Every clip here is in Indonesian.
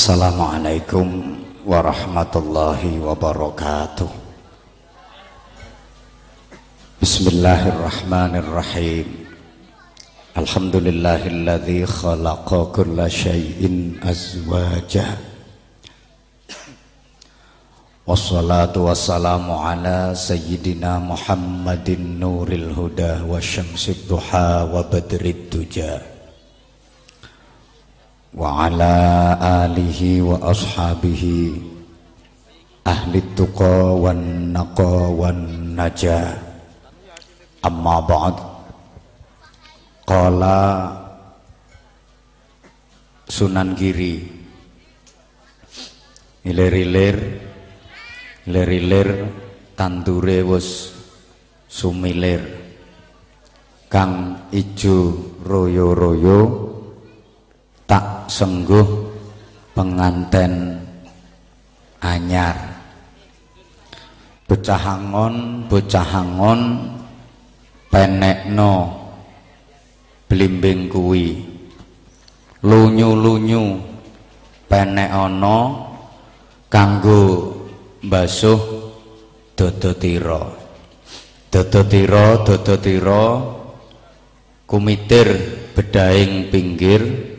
Assalamualaikum warahmatullahi wabarakatuh. Bismillahirrahmanirrahim. Alhamdulillahilladzi khalaqa kulla syai'in azwaja. Wassalatu wassalamu ala sayyidina Muhammadin nuril huda wa syamsid duha wa badrid وعلى آله وأصحابه أهل التقى والنقى والنجاة أما بعد قال Sunan Giri ilir-ilir ilir-ilir tandure wis sumilir kang ijo royo-royo tak sengguh penganten anyar. Becahangon becahangon penekno blimbing kuwi. Lunyu-lunyu penek ana kanggo mbasuh dodotira dodotira dodotira kumitir bedaing pinggir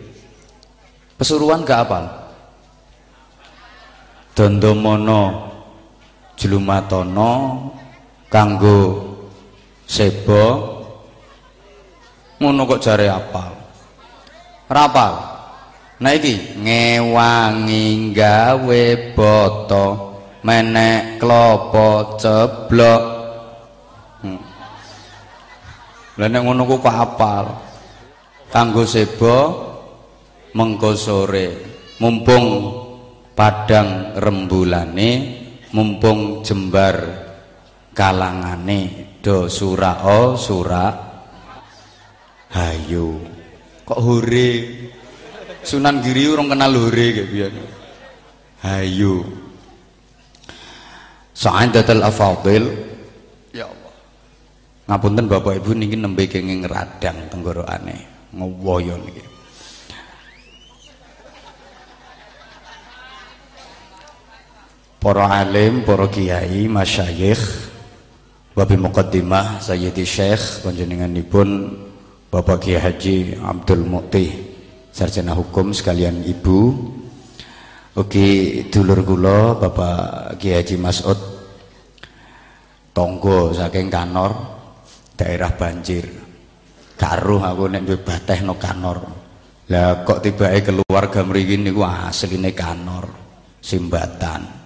Pesuruan gak apal? Dondomono Jlumatono kanggo sebo ngono kok jare apal. Rapal. Nah iki ngewangi gawe boto menek klopo ceblok. Hmm. Ngono kok apal. Kanggo sebo mengko sore. Mumpung padang rembulane mumpung jembar kalangane do surao sura hayu kok hore Sunan Giri urung kenal hore kayak biyen. Hayu. Sa'adatul afadil. Ya Allah. Ngapunten Bapak Ibu niki nembe kenging radang tenggorokane ngowoyo niki para alim, para kiai, masyayikh, wabi muqaddimah Sayyidi Syekh panjenenganipun Bapak Kiai Haji Abdul Mukti sarjana hukum sekalian ibu. Ugi dulur kula Bapak Kiai Haji Mas'ud tonggo saking Kanor daerah banjir. Karuh aku nek duwe bateh no Kanor. Lah kok tibake keluarga mriki niku asline Kanor Simbatan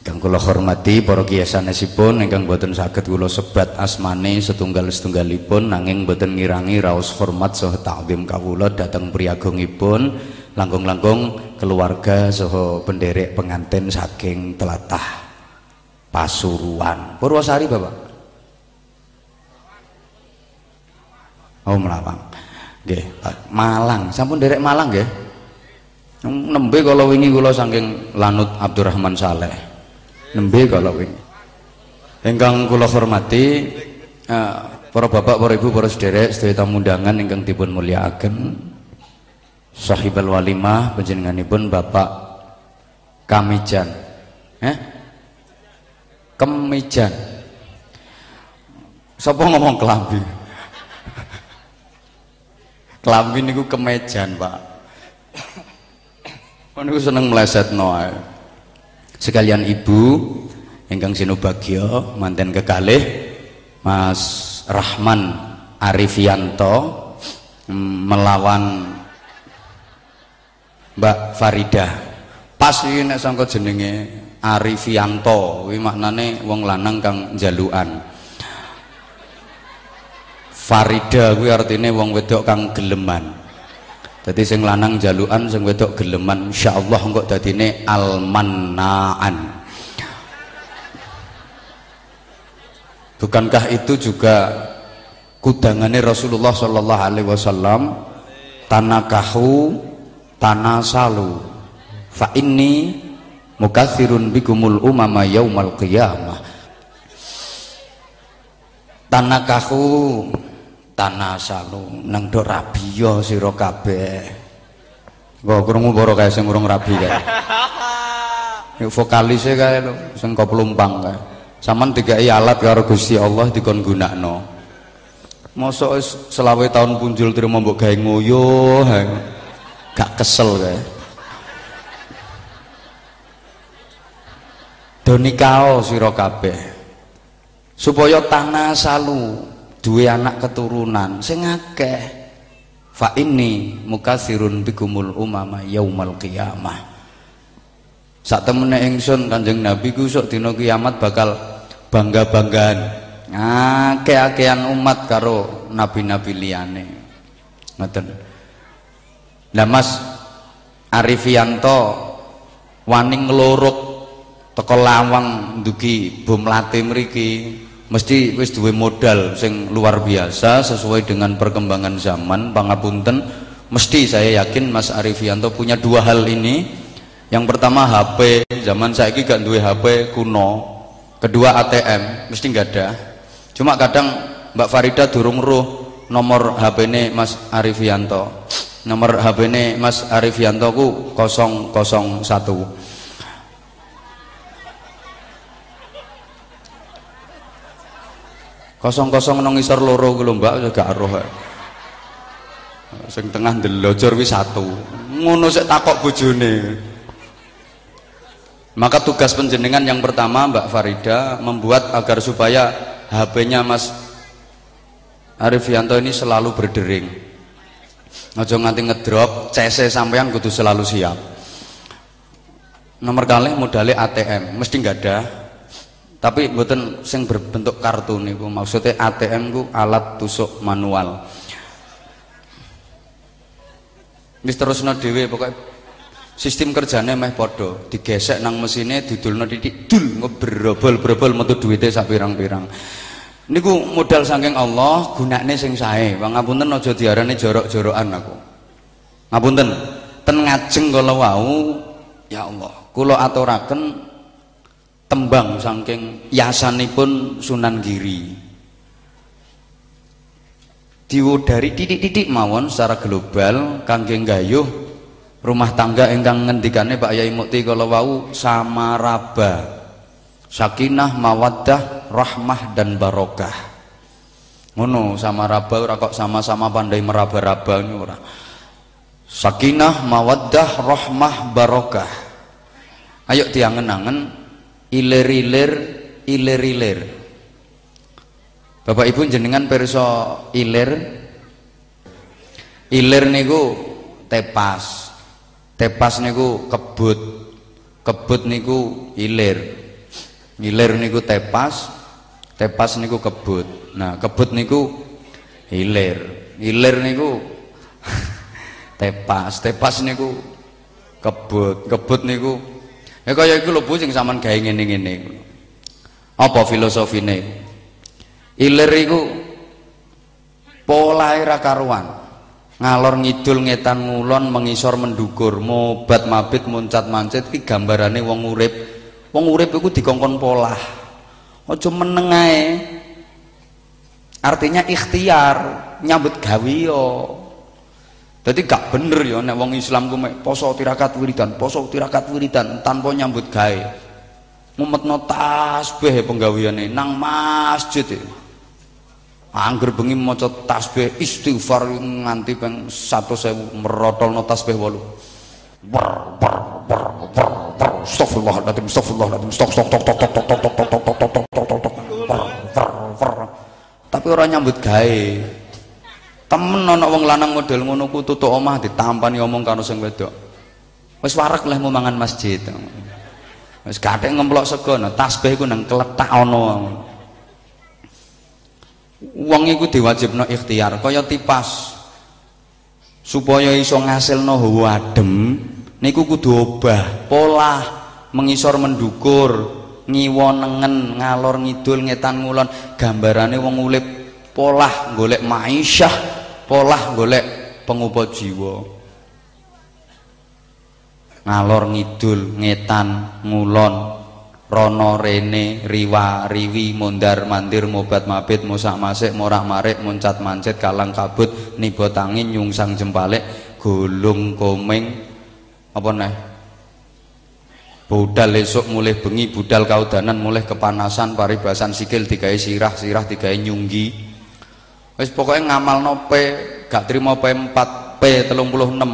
Kang kula hormati para kiai sanesipun ingkang boten saged kula sebat asmane setunggal-setunggalipun nanging boten ngirangi raos hormat saha takdim kawula dhateng priyagongipun langkung-langkung keluarga saha penderek pengantin saking telatah Pasuruan. Purwosari Bapak. Oh Melawang. Nggih, Malang. Sampun derek Malang nggih. Nembe kalau wingi kula saking Lanut Abdurrahman Saleh nembe kalau ini ingkang kula hormati uh, para bapak para ibu para sederek sedaya tamu undangan ingkang dipun mulyakaken. Sahibal walimah panjenenganipun Bapak Kamijan. Eh? Kemijan. Sapa ngomong kelambi kelambi niku kemejan Pak. Niku seneng meleset ae sekalian ibu ingkang sinubagya manten kekalih Mas Rahman Arifianto mm, melawan Mbak Farida. Pas iki nek sangka jenenge Arifianto kuwi maknane wong lanang kang jalukan Farida kuwi artine wong wedok kang geleman jadi sing lanang jaluan sing wedok geleman insyaallah engko dadine almannaan. Bukankah itu juga kudangannya Rasulullah Shallallahu Alaihi Wasallam? Tanakahu tanasalu. Fa inni mukathirun bikumul umama yaumal qiyamah. Tanakahu tanah salu nang do rabiyo sira kabeh Kok krungu para kae sing urung rabi kae. Vokalise kae lho, sing kok pelumpang kae. Saman dikai alat karo Gusti Allah dikon gunakno. Mosok selawe tahun punjul terima mbok gawe ngoyo, gak kesel kae. Donikao sira kabeh. Supaya tanah salu duwe anak keturunan sing akeh. Fa ini mukasirun bikumul umama yaumal qiyamah. Sak temene ingsun kanjeng nabi ku sok dina kiamat bakal bangga-banggaan. Akeh-akehan umat karo nabi-nabi liyane. Ngoten. Lah Mas Arifianto wani nglorok teko lawang ndugi bom mriki mesti wis duwe modal sing luar biasa sesuai dengan perkembangan zaman pangapunten. Mesti saya yakin Mas Arifianto punya dua hal ini. Yang pertama HP zaman saya ini gak duwe HP kuno. Kedua ATM mesti nggak ada. Cuma kadang Mbak Farida durung ruh nomor HP ini Mas Arifianto. Nomor HP ini Mas Arifianto ku 001 kosong-kosong nang isor loro ku lho Mbak gak roh. Sing tengah ndelojor wis satu. Ngono sik takok bojone. Maka tugas penjenengan yang pertama Mbak Farida membuat agar supaya HP-nya Mas Arifianto ini selalu berdering. Aja nganti ngedrop CC sampean kudu selalu siap. Nomor kali modalnya ATM mesti nggak ada tapi mboten sing berbentuk kartu niku maksudnya ATM ku alat tusuk manual. Wis terusno dhewe pokoke sistem kerjanya meh podo digesek nang mesine didulno titik dul ngebrobol-brobol metu duwite sak pirang-pirang. Niku modal saking Allah gunakne sing sae. Pangapunten aja diarani jorok-jorokan aku. Ngapunten? Ten ngajeng kala wau ya Allah kula aturaken tembang saking yasanipun Sunan Giri. Diwudari titik-titik mawon secara global kangge gayuh rumah tangga ingkang ngendikane Pak Yai Mukti kala wau samaraba. Sakinah mawaddah rahmah dan barokah. Ngono samaraba ora kok sama-sama pandai meraba-raba ora. Sakinah mawaddah rahmah barokah. Ayo diangen-angen ilir-ilir ilir-ilir Bapak Ibu jenengan perso ilir ilir niku tepas. Tepas niku kebut. Kebut niku ilir ilir niku tepas. Tepas niku kebut. Nah kebut niku ilir ilir niku tepas. Tepas niku kebut. Kebut niku Ya kaya iku lho Bu sing sampean gawe ngene-ngene. Apa filosofine? Ilir iku polahe ra karuan. Ngalor ngidul ngetan ngulon mengisor mendukur, mobat mabit muncat mancet iki gambarane wong urip. Wong urip iku dikongkon polah. Aja meneng ae. Artinya ikhtiar, nyambut gawe yo. Jadi gak bener ya nek wong Islam ku poso tirakat wiridan, poso tirakat wiridan tanpa nyambut gawe. Mumetno tasbih penggaweane nang masjid e. Angger bengi maca tasbih istighfar nganti peng 1000 merotolno tasbih 8. Ber ber ber ber ber astagfirullahaladzim astagfirullahaladzim stok stok tok tok tok tok tok tok tok tok tok tok tok tok tapi orang nyambut gawe temen ana wong lanang model ngono ku tutuk omah ditampani omong karo sing wedok. Wis warak lah mau mangan masjid. Wis gathek ngemplok sego nah, tasbih iku nang kletak ana wong iku diwajibno ikhtiar kaya tipas. Supaya iso ngasilno hawa adem niku kudu obah pola mengisor mendukur ngiwonengen ngalor ngidul ngetan ngulon. Gambarane wong urip pola golek maisyah polah golek pengupa jiwa. Ngalor ngidul ngetan ngulon rono rene riwa riwi mondar mandir mobat mabit musak masik morak marik muncat mancet kalang kabut nibo tangin nyungsang jempalek gulung komeng apa nih budal esok mulai bengi budal kaudanan mulai kepanasan paribasan sikil digawe sirah sirah digawe nyunggi wis pokoknya ngamal nope gak terima P4 P36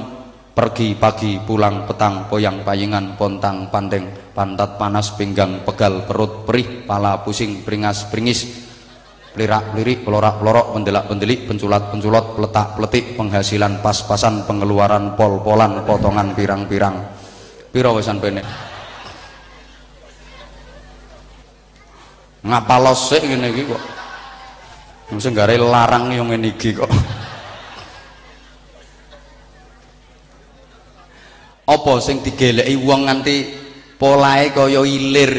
pergi pagi pulang petang poyang payingan pontang panteng pantat panas pinggang pegal perut perih pala pusing peringas pringis. Lirak lirik pelorak pelorok pendelak pendelik penculat penculot peletak peletik penghasilan pas-pasan pengeluaran pol-polan potongan pirang-pirang. Piro wesan pene ngapalos sih kok mesti gare larang yang ini kok. Apa sing digeleki wong nganti polahe kaya ilir?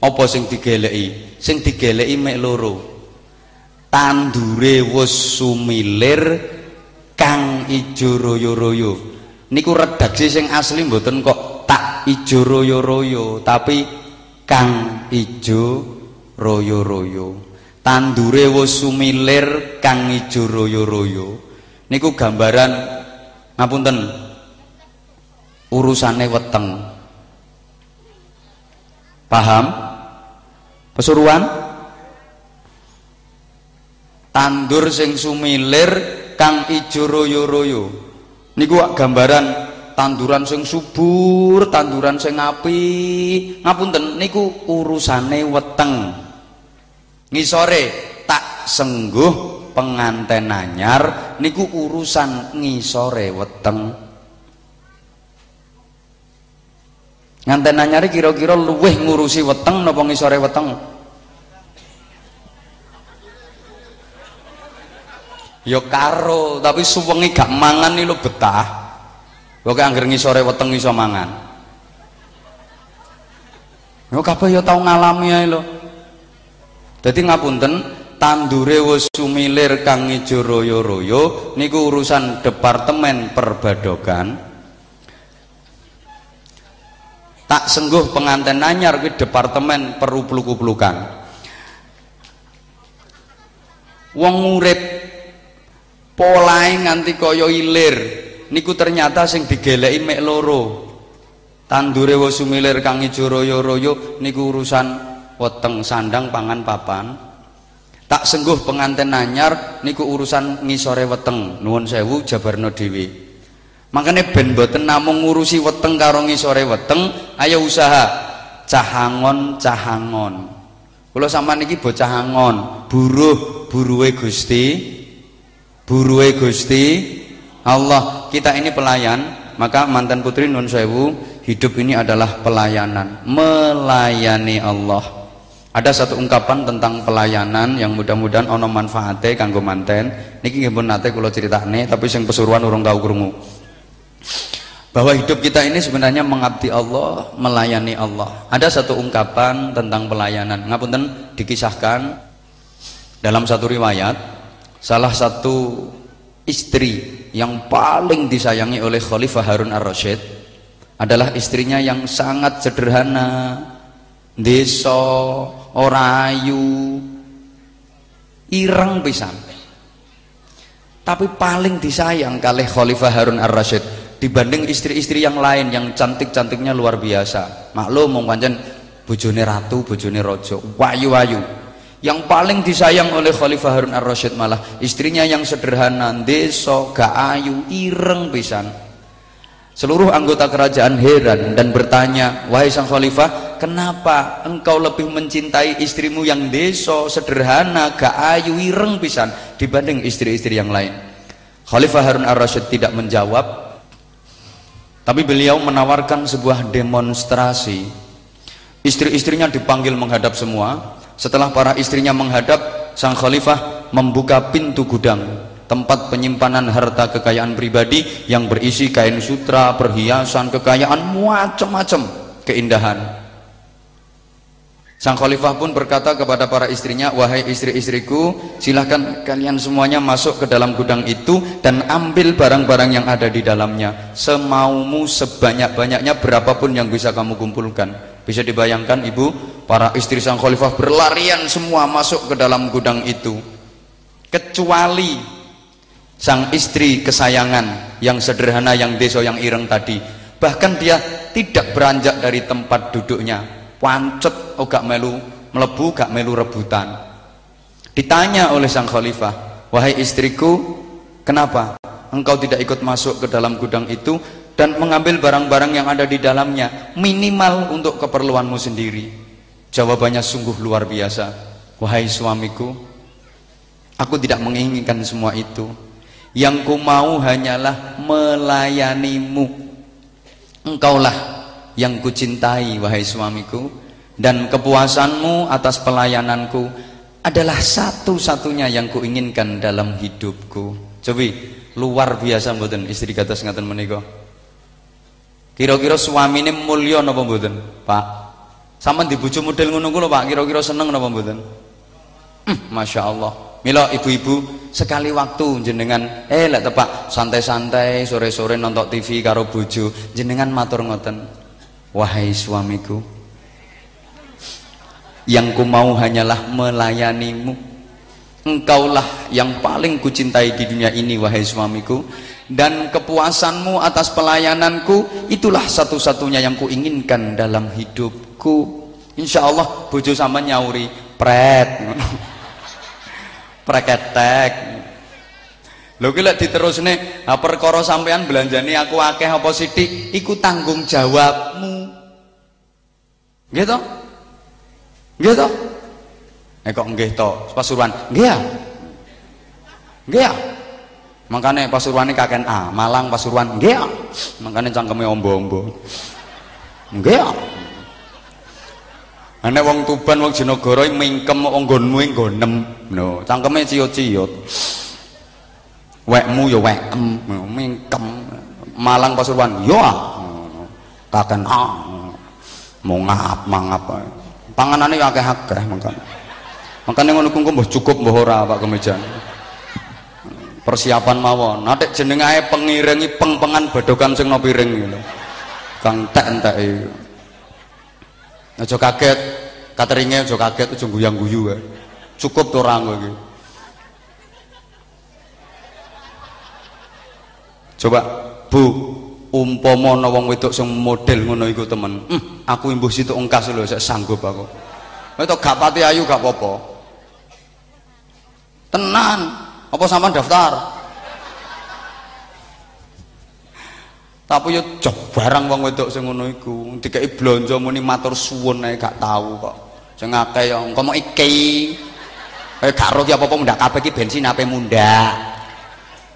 Apa sing digeleki? Sing digeleki mek loro. Tandure wis sumilir kang ijo royo-royo. Niku redaksi sing asli mboten kok tak ijo royo-royo tapi kang ijo royo-royo tandure wis sumilir kang ijo royo-royo. Niku gambaran ngapunten urusane weteng. Paham? Pesuruan tandur sing sumilir kang ijo royo-royo. Niku gambaran tanduran sing subur tanduran sing api ngapunten niku urusane weteng ngisore tak sengguh penganten anyar niku urusan ngisore weteng. Nganten anyar kira-kira luweh ngurusi weteng napa ngisore weteng? Ya karo tapi suwengi gak mangan nih lo betah. Kok angger ngisore weteng iso mangan? Yo kabeh ya tau ngalami ae lho dadi ngapunten tandure wis sumilir kang ijo royo-royo niku urusan departemen perbadogan. Tak sengguh pengantin anyar ke departemen perupluku-plukan. Wong urip polahe nganti kaya ilir niku ternyata sing digeleki mek loro. Tandure wis sumilir kang ijo royo-royo niku urusan weteng sandang pangan papan. Tak sengguh penganten anyar niku urusan ngisore weteng. Nuwun sewu jabarno dhewe makanya ben boten namung ngurusi weteng karo ngisore weteng ayo usaha. Cahangon cahangon. Kula sampean iki bocah angon buruh buruhe Gusti. Buruwe Gusti. Allah kita ini pelayan. Maka mantan putri Nun Sewu hidup ini adalah pelayanan. Melayani Allah ada satu ungkapan tentang pelayanan yang mudah-mudahan ono manfaatnya kanggo manten. Niki nggih pun nate kula critakne tapi sing pesuruan urung tahu krungu. Bahwa hidup kita ini sebenarnya mengabdi Allah melayani Allah. Ada satu ungkapan tentang pelayanan. Ngapunten? Dikisahkan dalam satu riwayat salah satu istri yang paling disayangi oleh Khalifah Harun ar-Rasyid adalah istrinya yang sangat sederhana desa orayu ireng pisan. Tapi paling disayang kali Khalifah Harun ar-Rasyid dibanding istri-istri yang lain yang cantik-cantiknya luar biasa. Maklum mau pancen bojone ratu bojone rojo wayu-wayu. Yang paling disayang oleh Khalifah Harun ar-Rasyid malah istrinya yang sederhana deso gak ayu ireng pisan seluruh anggota kerajaan heran dan bertanya wahai sang khalifah kenapa engkau lebih mencintai istrimu yang deso sederhana gak ayu ireng pisan dibanding istri-istri yang lain? Khalifah Harun ar-Rasyid tidak menjawab tapi beliau menawarkan sebuah demonstrasi. Istri-istrinya dipanggil menghadap semua. Setelah para istrinya menghadap, sang khalifah membuka pintu gudang tempat penyimpanan harta kekayaan pribadi yang berisi kain sutra, perhiasan, kekayaan macam-macam keindahan. Sang khalifah pun berkata kepada para istrinya, "Wahai istri-istriku, silahkan kalian semuanya masuk ke dalam gudang itu dan ambil barang-barang yang ada di dalamnya, semaumu sebanyak-banyaknya berapapun yang bisa kamu kumpulkan." Bisa dibayangkan ibu, para istri sang khalifah berlarian semua masuk ke dalam gudang itu. Kecuali sang istri kesayangan yang sederhana, yang deso, yang ireng tadi. bahkan dia tidak beranjak dari tempat duduknya. Pancet oh melu melebu gak melu rebutan. Ditanya oleh sang khalifah wahai istriku kenapa engkau tidak ikut masuk ke dalam gudang itu dan mengambil barang-barang yang ada di dalamnya minimal untuk keperluanmu sendiri? Jawabannya sungguh luar biasa. Wahai suamiku aku tidak menginginkan semua itu yang ku mau hanyalah melayanimu. Engkaulah yang ku cintai wahai suamiku dan kepuasanmu atas pelayananku adalah satu-satunya yang kuinginkan dalam hidupku. Coba luar biasa mboten istri kata ngaten menika. Kira-kira suami ini mulia napa mboten Pak? Sama dibujuk model ngono lho Pak. Kira-kira seneng napa mboten? Hmm, Masya Allah Mila ibu-ibu sekali waktu jenengan eh lek tepak santai-santai sore-sore nonton TV karo bojo jenengan matur ngoten. Wahai suamiku yang ku mau hanyalah melayanimu. Engkaulah yang paling kucintai di dunia ini wahai suamiku dan kepuasanmu atas pelayananku itulah satu-satunya yang kuinginkan dalam hidupku. Insya Allah bojo sama nyauri pret preketek. Lho ki lek diterusne ha perkara sampean belanjani aku akeh apa sithik iku tanggung jawabmu. Nggih to? Eh kok nggih to? Pasuruan. Nggih ya? Ya? Makanya Pasuruan ini kakek A Malang Pasuruan. Ya? Makanya cangkeme ombo-ombo. Nggih ya Nek wong Tuban wong Jenagara mingkem wong nggonmu nggonem. No, cangkeme ciut-ciut. Wekmu ya wekem, mingkem. Malang Pasuruan, yo ah. Kaken ah. Mau ngap mangap. Panganane akeh-akeh mangkane. Makane ngono kuwi mbah cukup mbah ora Pak Kemejan. Persiapan mawon. Nek jeneng ae pengiringi peng-pengan badokan sing no ngono. Kang tek-enteki. Aja kaget, cateringnya aja kaget, aja guyang-guyu ya. Cukup tuh orang lagi. Coba, Bu, umpama ana wong wedok sing model ngono iku temen. Hmm, aku imbuh situ engkas lho, saya sanggup aku. Itu gak pati ayu gak apa-apa. Tenan, apa sama daftar? Tapi yo jok barang wong wedok sing ngono iku. Dikai blonjo muni matur suwun ae gak tahu kok. Sing akeh yo engko mau iki. Eh gak ro ki apa-apa mundak kabeh ki bensin ape mundak.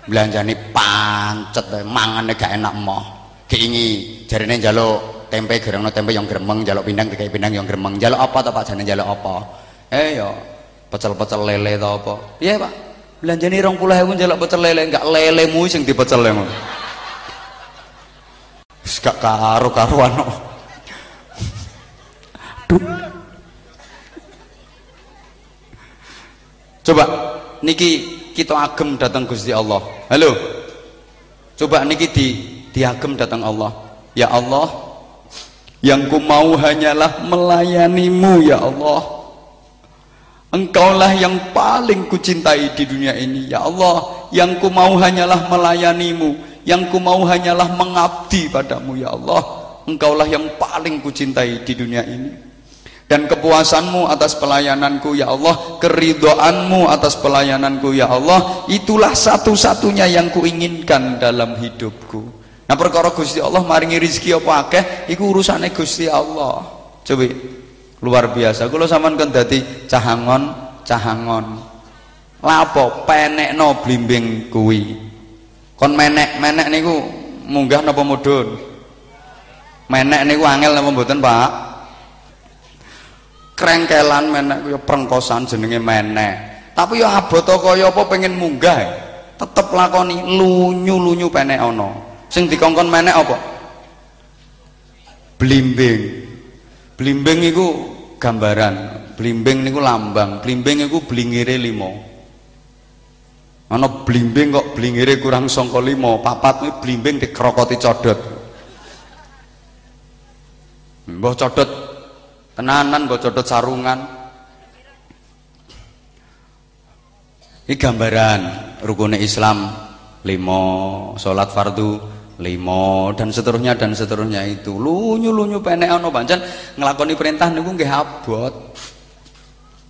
Belanjane pancet mangane gak enak moh. Diingi jarine njaluk tempe gerengno tempe yang gremeng njaluk pindang dikai pindang yang gremeng. Njaluk apa to Pak? Jane njaluk apa? Eh yo pecel-pecel lele to apa? Iya Pak? Belanjane 20000 njaluk pecel lele enggak lelemu sing dipecel ngono gak karo-karuan Coba niki kita agem datang Gusti Allah. Halo. Coba niki di diagem datang Allah. Ya Allah, yang ku mau hanyalah melayanimu ya Allah. Engkaulah yang paling kucintai di dunia ini ya Allah. Yang ku mau hanyalah melayanimu yang ku mau hanyalah mengabdi padamu ya Allah. Engkaulah yang paling kucintai di dunia ini. Dan kepuasanmu atas pelayananku ya Allah. Keridoanmu atas pelayananku ya Allah. Itulah satu-satunya yang kuinginkan dalam hidupku. Nah perkara Gusti Allah maringi rezeki apa akeh? Iku urusane Gusti Allah. Coba luar biasa. Kalau sampean kan dadi cahangon cahangon. Lapo penekno blimbing kuwi kon menek menek niku munggah napa mudhun? Menek niku angel napa mboten Pak? Krengkelan menek kuwi prengkosan jenenge menek. Tapi ya abot kaya apa pengen munggah? Tetep lakoni lunyu-lunyu penek ana. Sing dikongkon menek apa? Blimbing. Blimbing iku gambaran. Blimbing niku lambang. Blimbing iku blingire limo ana blimbing kok blingire kurang sangka 5 papat kuwi blimbing dikrokoti codot. Mbah codot tenanan mbah codot sarungan. Ini gambaran rukun Islam lima sholat fardu limo dan seterusnya dan seterusnya itu. Lunyu lunyu penek ono pancen ngelakoni perintah niku nggih abot.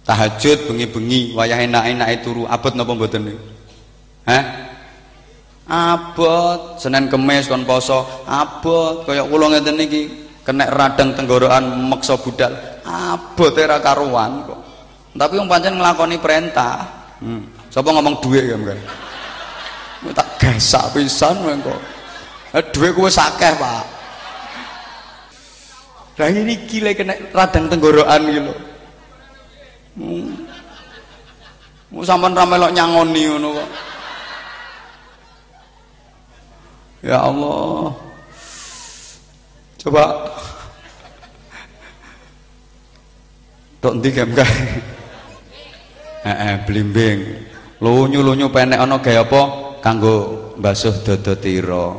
Tahajud bengi-bengi wayah enak-enak turu. Abot napa mboten niku Hah? Abot, Senin Kemis kon poso, abot kaya kula ngeten niki kena radang tenggorokan meksa budal. Abot ora karuan kok. Tapi wong pancen nglakoni perintah. Hmm. Sapa ngomong duit ya mungkin? Tak gasak pisan kok. Eh duit kowe sakeh, Pak. Lah ini gile kena radang tenggorokan gitu lho. Hmm. Mau sampean ra melok nyangoni ngono kok. Ya Allah. Coba Tok ndi gem kae? Heeh, blimbing. Lunyu-lunyu penek ana gawe apa? Kanggo mbasuh dodo tira.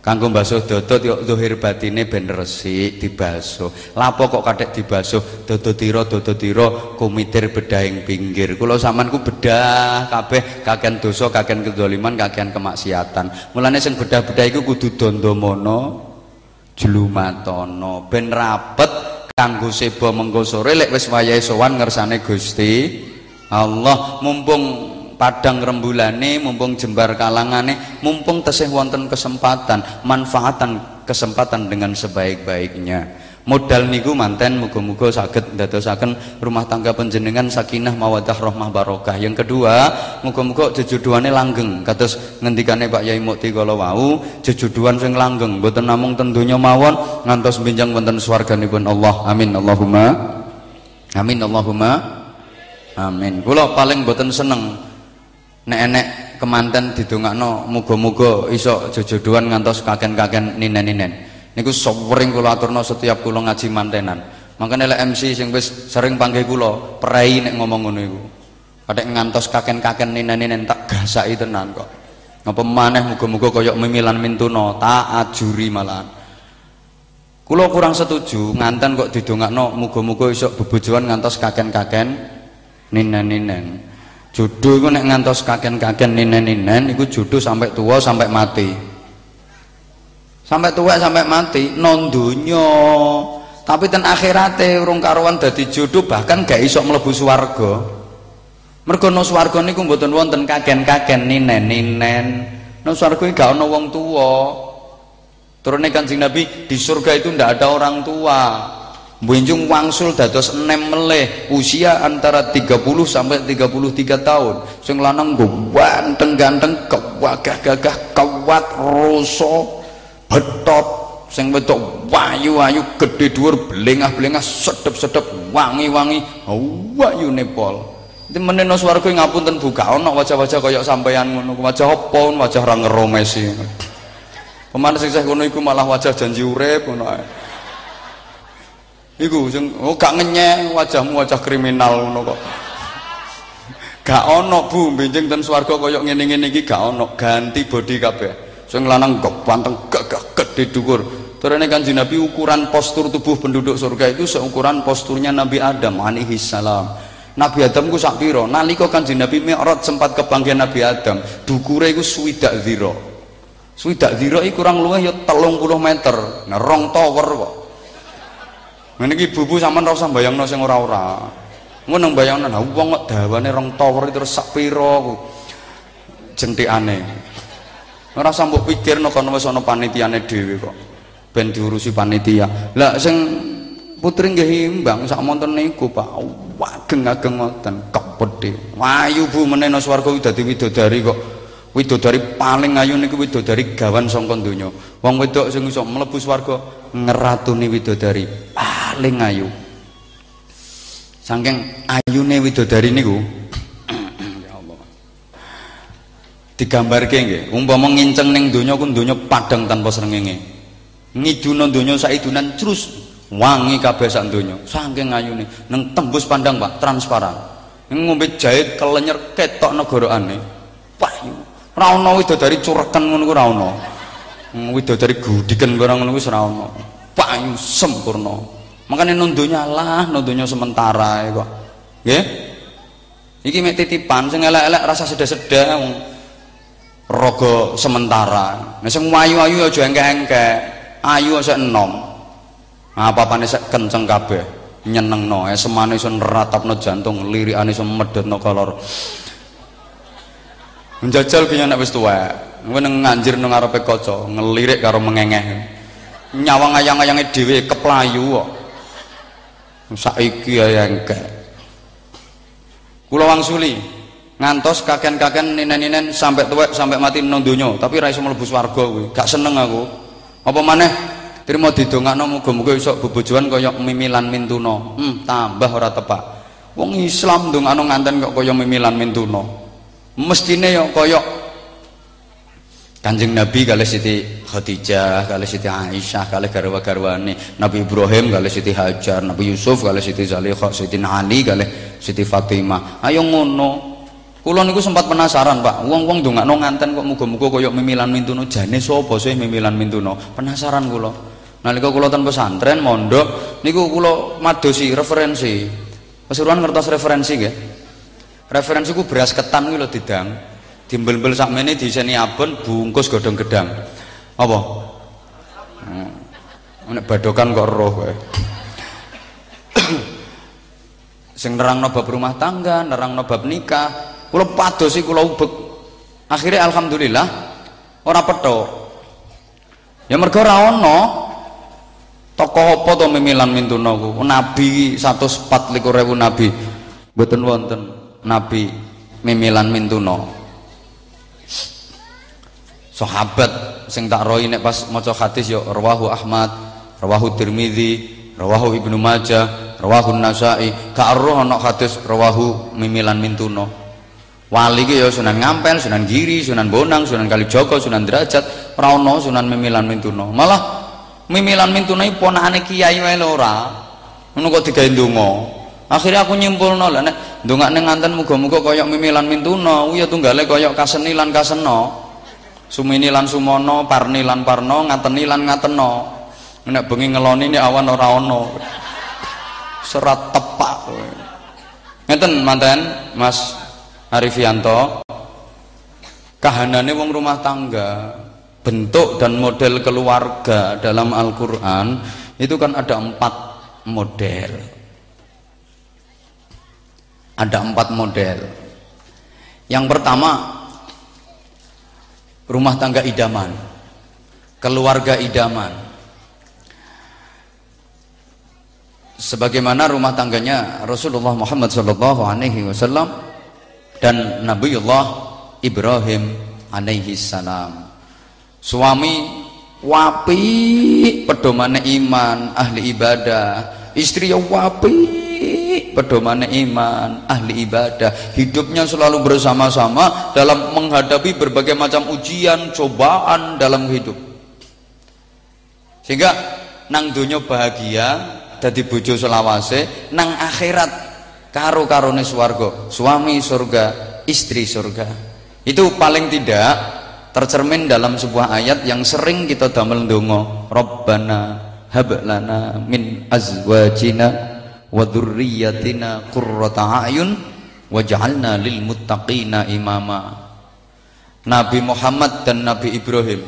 Kanggo mbasuh dodo yo zahir batine ben resik dibasuh. Lapo kok kadek dibasuh dodo tira dodo tira kumitir bedahing pinggir. Kula sampean ku bedah kabeh kakean dosa, kakean kedzaliman, kakean kemaksiatan. Mulane sing bedah-bedah iku kudu dandamono jlumatono ben rapet kanggo seba mengko sore lek wis wayahe sowan ngersane Gusti Allah mumpung padang rembulane mumpung jembar kalangane mumpung tesih wonten kesempatan manfaatan kesempatan dengan sebaik-baiknya. Modal niku manten muga-muga saged ndadosaken rumah tangga panjenengan sakinah mawadah rahmah barokah. Yang kedua muga-muga jejodohane langgeng kados ngendikane Pak Yai Mukti kala wau jejodohan sing langgeng mboten namung ten donya mawon ngantos benjang wonten swarganipun Allah. Amin. Allahumma amin. Allahumma amin. Kula paling mboten seneng nek-nek kemanten didongakno muga-muga iso jejodohan ngantos kaken-kaken ninen-ninen. Niku sering kula aturno setiap kula ngaji mantenan. Makanya lek MC sing wis sering panggil kula prei nek ngomong ngono iku. Kadek ngantos kaken-kaken ninen-ninen tak gasaki tenan kok. Apa maneh muga-muga kaya mimilan mintuno tak ajuri malahan. Kula kurang setuju nganten kok didongakno muga-muga iso bebojoan ngantos kaken-kaken ninen-ninen jodoh iku nek ngantos kaken-kaken ninen-ninen iku jodoh sampai tua sampai mati. Sampai tua sampai mati non dunya tapi ten akhirate urung karuan dadi jodoh bahkan gak iso mlebu swarga. Mergo no swarga niku mboten wonten kagen-kagen ninen-ninen no swarga gak ana wong tua. Turune kanjeng Nabi di surga itu ndak ada orang tua Bunjung wangsul dados enem meleh usia antara 30 sampai 33 tahun. Sing lanang ganteng-ganteng kewagah-gagah kawat rosok betop. Sing wedok wayu-wayu gede dhuwur blengah-blengah sedep-sedep wangi-wangi wayune pol. Itu meneno swarga ngapunten buka ana wajah-wajah kaya sampeyan ngono wajah apa wajah ra ngeromesi. Ngono iku malah wajah janji urip ngono iku sing oh gak ngenyek wajahmu wajah kriminal ngono kok gak ana bu benjing ten swarga kaya ngene-ngene iki gak ana ganti body kabeh sing lanang kok panteng gagah gede dhuwur Terus kanjeng Nabi ukuran postur tubuh penduduk surga itu seukuran posturnya Nabi Adam alaihi salam. Nabi Adam ku sak pira? Nalika kanjeng Nabi Mi'raj sempat kebangkian Nabi Adam, dukure iku swidak zira. Swidak zira iku kurang luwih ya 30 meter. Nah, rong tower kok. Ngene bubu sampean ora usah bayangno sing ora-ora. Ngono bayangno nah wong kok dawane rong tower terus sak pira ku. Jentikane ora sambuk pikirno kono wis ana panitiane dhewe kok. Ben diurusi panitia. Lah sing putri nggih imbang sak monten niku Pak. Wageng ageng ngoten kepedhe ayu bu menena swarga dadi widodari kok. Widodari paling ayu niku widodari gawan sangka donya. Wong wedok sing iso mlebu swarga ngeratuni widodari paling ayu. Saking ayune widodari niku digambarke nggih umpama nginceng ning donya ku donya padang tanpa srengenge. Ngiduna donya saidunan terus wangi kabeh sak donya saking ayune. Neng tembus pandang Pak transparan. Ngombe jahit kelenyer ketok negarane. Payu ora ana widodari cureken ngono ku ora ana widodari gudiken barang ngono wis ora ana payu sempurna makane nondonya lah nondonya sementara kok. Nggih? Iki mek titipan sing elek-elek rasa sedih-sedih rogo sementara. Nek sing ayu-ayu aja engke-engke ayu aja enom. Apa-apane sek kenceng kabeh nyenengno esemane iso neratapno jantung lirikane iso medhotno kolor. Menjajal kaya nek wis tuwek. Kowe nang nganjir nang ngarepe kaca ngelirik karo mengengeh. Nyawang ayang-ayange dhewe keplayu kok saiki ya engke kula wangsuli ngantos kaken-kaken ninen-ninen sampai tuwek sampai mati nang donya. Tapi ra iso mlebu swarga kuwi. Gak seneng aku. Apa maneh? Trimo didongakno muga-muga iso bebojoan kaya mimilan mintuna. Hmm tambah ora tepak wong Islam ndongakno nganten kok kaya mimilan mintuna. Mestine ya kaya Kanjeng Nabi kali Siti Khadijah, kali Siti Aisyah, kali garwa-garwane Nabi Ibrahim kali Siti Hajar, Nabi Yusuf kali Siti Zalikhah, Siti Ali kali Siti Fatimah. Ayo ngono. Kula niku sempat penasaran, Pak. Wong-wong ndongakno nganten kok muga-muga kaya mimilan mintuno jane sapa sih mimilan mintuno? Penasaran kula. Nalika kula ten pesantren mondok niku kula madosi referensi. Pasuruan ngertos referensi nggih? Referensi ku beras ketan kuwi lho didang dimbel-bel sakmene diseni abon bungkus godhong gedang. Apa? Hmm. nek badokan kok roh kowe. Sing nerangno bab rumah tangga nerangno bab nikah kula padosi kula ubek. Akhirnya alhamdulillah ora petok. Ya mergo ora ana tokoh apa to mimilan mintuna ku? Nabi 144.000 nabi. Mboten wonten nabi mimilan mintuna sahabat sing tak roi nek pas maca hadis yo rawahu Ahmad rawahu Tirmizi rawahu Ibnu Majah rawahu Nasai. Gak roh ana hadis rawahu Mimilan Mintuno wali ki yo Sunan Ngampel Sunan Giri Sunan Bonang Sunan Kalijogo Sunan Derajat ora Sunan Mimilan Mintuno malah Mimilan Mintuno iki ponakane kiai wae ora. Ngono kok digawe akhirnya aku nyimpulno lah nek ndongakne nganten muga-muga Mimilan Mintuno ya tunggale kaya kaseni lan kaseno Sumini lan sumono, parni lan parno, ngateni lan ngateno. Nek bengi ngeloni ini awan ora ono. Serat tepak Ngeten manten Mas Arifianto. Kahanane wong rumah tangga, bentuk dan model keluarga dalam Al-Qur'an itu kan ada empat model. Ada empat model. Yang pertama rumah tangga idaman. Keluarga idaman. Sebagaimana rumah tangganya Rasulullah Muhammad sallallahu alaihi wasallam dan Nabiullah Ibrahim alaihi salam. Suami wapi pedomane iman ahli ibadah. Istri wapi pedomane iman, ahli ibadah, hidupnya selalu bersama-sama dalam menghadapi berbagai macam ujian, cobaan dalam hidup. Sehingga nang dunia bahagia dadi bojo selawase, nang akhirat karo karone swarga, suami surga, istri surga. Itu paling tidak tercermin dalam sebuah ayat yang sering kita damel donga, Rabbana hab lana min azwajina wa dzurriyyatina qurrata a'yun waj'alna lil muttaqina imama. Nabi Muhammad dan Nabi Ibrahim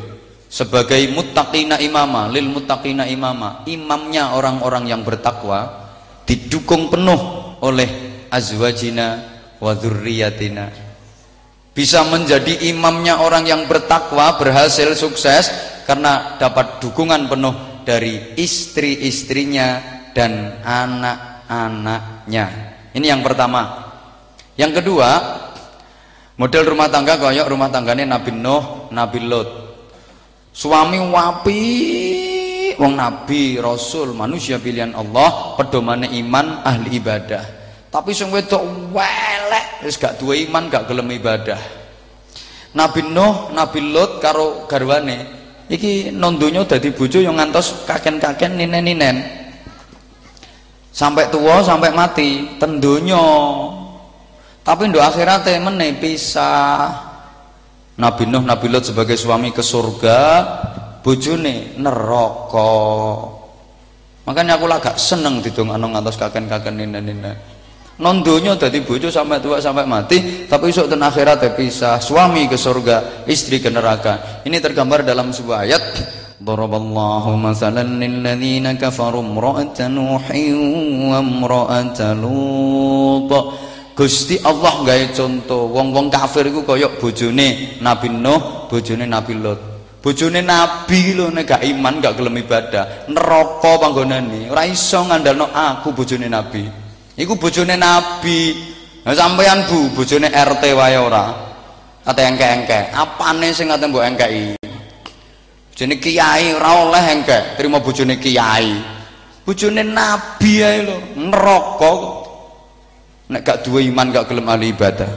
sebagai muttaqina imama lil muttaqina imama imamnya orang-orang yang bertakwa didukung penuh oleh azwajina wa dzurriyyatina bisa menjadi imamnya orang yang bertakwa berhasil sukses karena dapat dukungan penuh dari istri-istrinya dan anak anaknya. Ini yang pertama. Yang kedua model rumah tangga koyok rumah tangganya Nabi Nuh Nabi Lot suami wapi wong Nabi Rasul manusia pilihan Allah pedomane iman ahli ibadah. Tapi sing wedok welek wis gak duwe iman gak gelem ibadah. Nabi Nuh Nabi Lot karo garwane iki nondonya dadi bojo yang ngantos kaken-kaken ninen-ninen sampai tua sampai mati tendunya tapi ndo akhiratnya meneh pisah. Nabi Nuh Nabi Lot sebagai suami ke surga bojone neraka. Makanya aku agak seneng didong anu ngantos kaken-kaken nina-nina non dunya dadi bojo sampai tua sampai mati tapi esok dan akhirat pisah. Suami ke surga istri ke neraka. Ini tergambar dalam sebuah ayat ضرب الله مثلا للذين كفروا امرأة نوح وامرأة لوط Gusti Allah gawe contoh wong-wong kafir iku kaya bojone Nabi Nuh, bojone Nabi Lot. Bojone Nabi lho nek gak iman gak gelem ibadah, neraka panggonane. Ora iso ngandalno aku bojone Nabi. Iku bojone Nabi. Nah sampean Bu, bojone RT wae ora. Ate engke-engke. Apane sing ngate mbok engkeki? Bojone kiai ora oleh engke, terima bojone kiai. Bojone Nabi ae lho, neraka nek gak dua iman gak gelem ahli ibadah.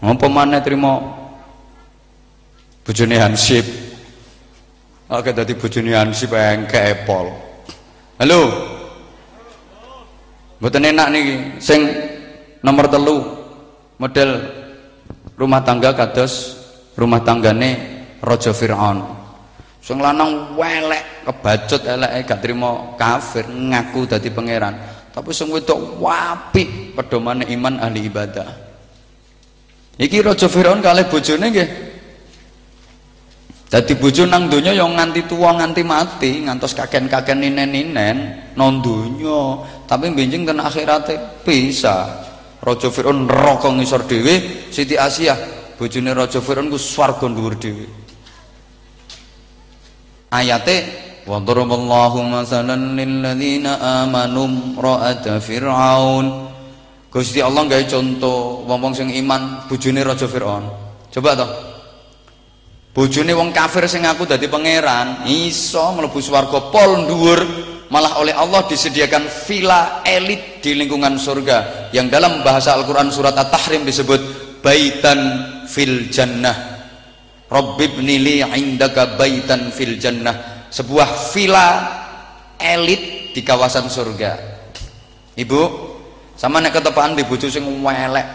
Apa mana terima bojone Hansip? Oke dadi bojone Hansip engke epol. Halo? Mboten enak niki sing nomor telu model rumah tangga kados rumah tanggane Raja Fir'aun sing lanang welek kebacut eleke gak terima kafir ngaku dadi pangeran. Tapi sing wedok wapi pedomane iman ahli ibadah. Iki raja Firaun kalih bojone nggih. Dadi bojo nang donya yang nganti tua nganti mati ngantos kaken-kaken ninen-ninen nang donya. Tapi benjing ten akhirate bisa. Raja Firaun neraka ngisor dhewe Siti Asia bojone raja Firaun ku swarga dhuwur dhewe ayate وضرب الله مثلا للذين آمنوا امرأة فرعون Gusti Allah gawe contoh wong-wong sing iman bojone raja Firaun. Coba toh. Bojone wong kafir sing aku dadi pangeran, iso mlebu swarga pol dhuwur, malah oleh Allah disediakan villa elit di lingkungan surga yang dalam bahasa Al-Qur'an surat At-Tahrim disebut baitan fil jannah. Rabbibni li indaka baitan fil jannah. Sebuah villa elit di kawasan surga. Ibu sama nek ketepaan di bojo sing welek.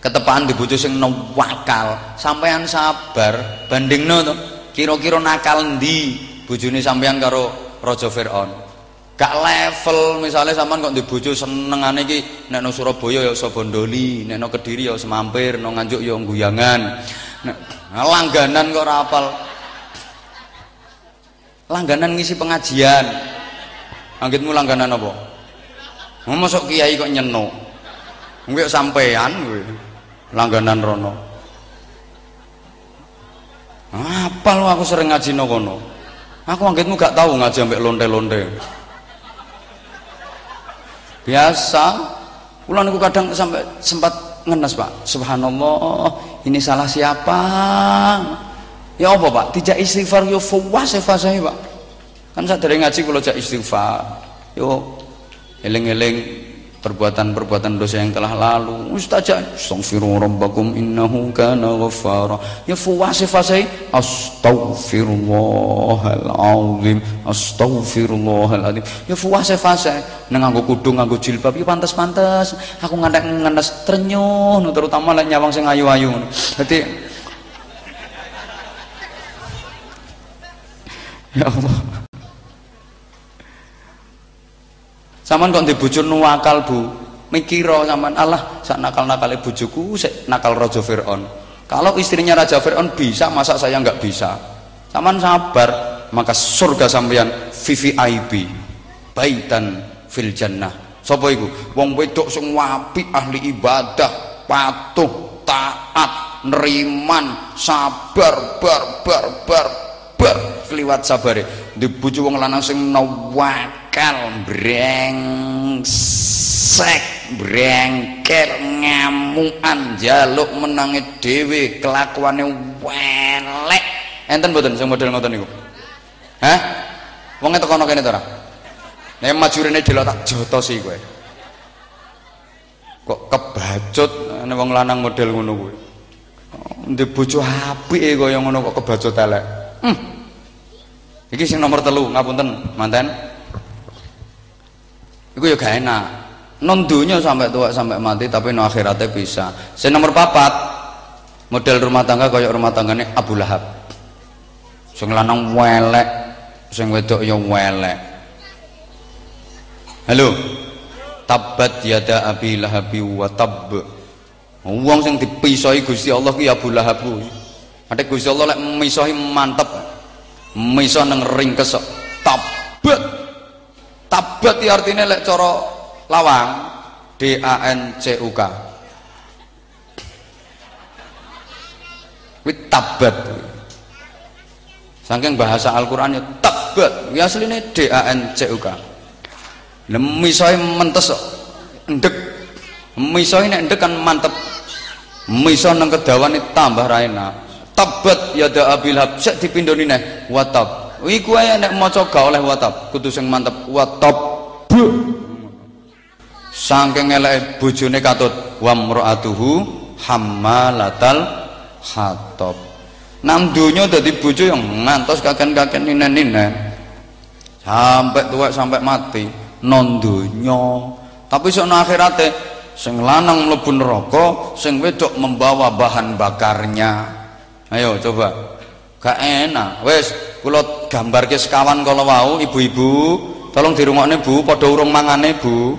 Ketepaan di bojo sing wakal sampean sabar bandingno to. Kira-kira nakal ndi bojone sampean karo raja Firaun? Gak level misalnya sampean kok di bojo senengane iki nek nang Surabaya ya iso bondoli nek nang Kediri ya semampir nang Nganjuk ya guyangan nek langganan kok ora apal. Langganan ngisi pengajian. Anggitmu langganan apa? Mau masuk kiai kok nyeno mungkin sampean gue langganan rono. Apa lu aku sering ngaji no kono? Aku anggitmu gak tahu ngaji sampai lonte-lonte. Biasa. Pulang aku kadang sampai sempat ngenes pak subhanallah ini salah siapa Ya apa Pak? Tidak istighfar yo fuwas saya Pak. Kan saya dari ngaji kalau jak istighfar. Yo eling-eling perbuatan-perbuatan dosa yang telah lalu. Ustaz astaghfiru rabbakum innahu kana ghaffara. Ya fuwas saya astaghfirullahalazim. Astaghfirullahalazim. Ya fuwas saya nang nganggo kudung nganggo jilbab ya pantes-pantes. Aku ngantek ngenes trenyuh terutama lek nyawang sing ayu-ayu. Dadi Ya Allah. Saman kok dibojo nuwakal, Bu. Mikira saman Allah sak nakal-nakale bojoku sik nakal Raja Firaun. Kalau istrinya Raja Firaun bisa, masa saya nggak bisa? Saman sabar, maka surga sampeyan VVIP. Baitan fil jannah. Sapa iku? Wong wedok sing apik ahli ibadah, patuh, taat, neriman, sabar, bar bar bar bar kliwat sabare di wong lanang sing nawakal brengsek brengkel ngamukan jaluk menangi dhewe kelakuane welek. Enten mboten sing model ngoten niku? Hah? Wong teko kene to ora nek majurine delok tak jotosi kowe. Kok kebacut nek wong lanang model ngono kuwi? Ndek bojo apike kaya ngono kok kebacut elek? Hmm. Iki sing nomor telu ngapunten manten iku ya gak enak. Non dunya sampai tua sampai mati tapi no akhiratnya bisa. Sing nomor papat model rumah tangga kaya rumah tanggane Abu Lahab. Sing lanang welek sing wedok ya welek. Halo? Tabat yada abi lahabi wa tab wong sing dipisahi Gusti Allah ki Abu Lahab ada Gusti Allah lek misahi mantep misah nang ring kesok. Tabat tabat ya artinya lek cara lawang. D A N C U K. Wit tabat saking bahasa Al-Qur'an ya tabat ya asline D A N C U K. Misoe mentes endek misoe nek endek kan mantep. Miso nang kedawan tambah ra tabat ya da abil hab sik dipindoni neh watab. Iku ae nek maca ga oleh watab. Kudu sing mantep watab. Saking eleke bojone katut wa mraatuhu hammalatal hatab nang donya dadi bojo yang ngantos kaken-kaken ninen-ninen. Sampai tua sampai mati. Non donya. Tapi sono akhirate sing lanang mlebu neraka sing wedok membawa bahan bakarnya ayo coba. Gak enak. Wes kula gambarke sekawan kala wau ibu-ibu. Tolong dirungokne Bu. Padha urung mangane Bu.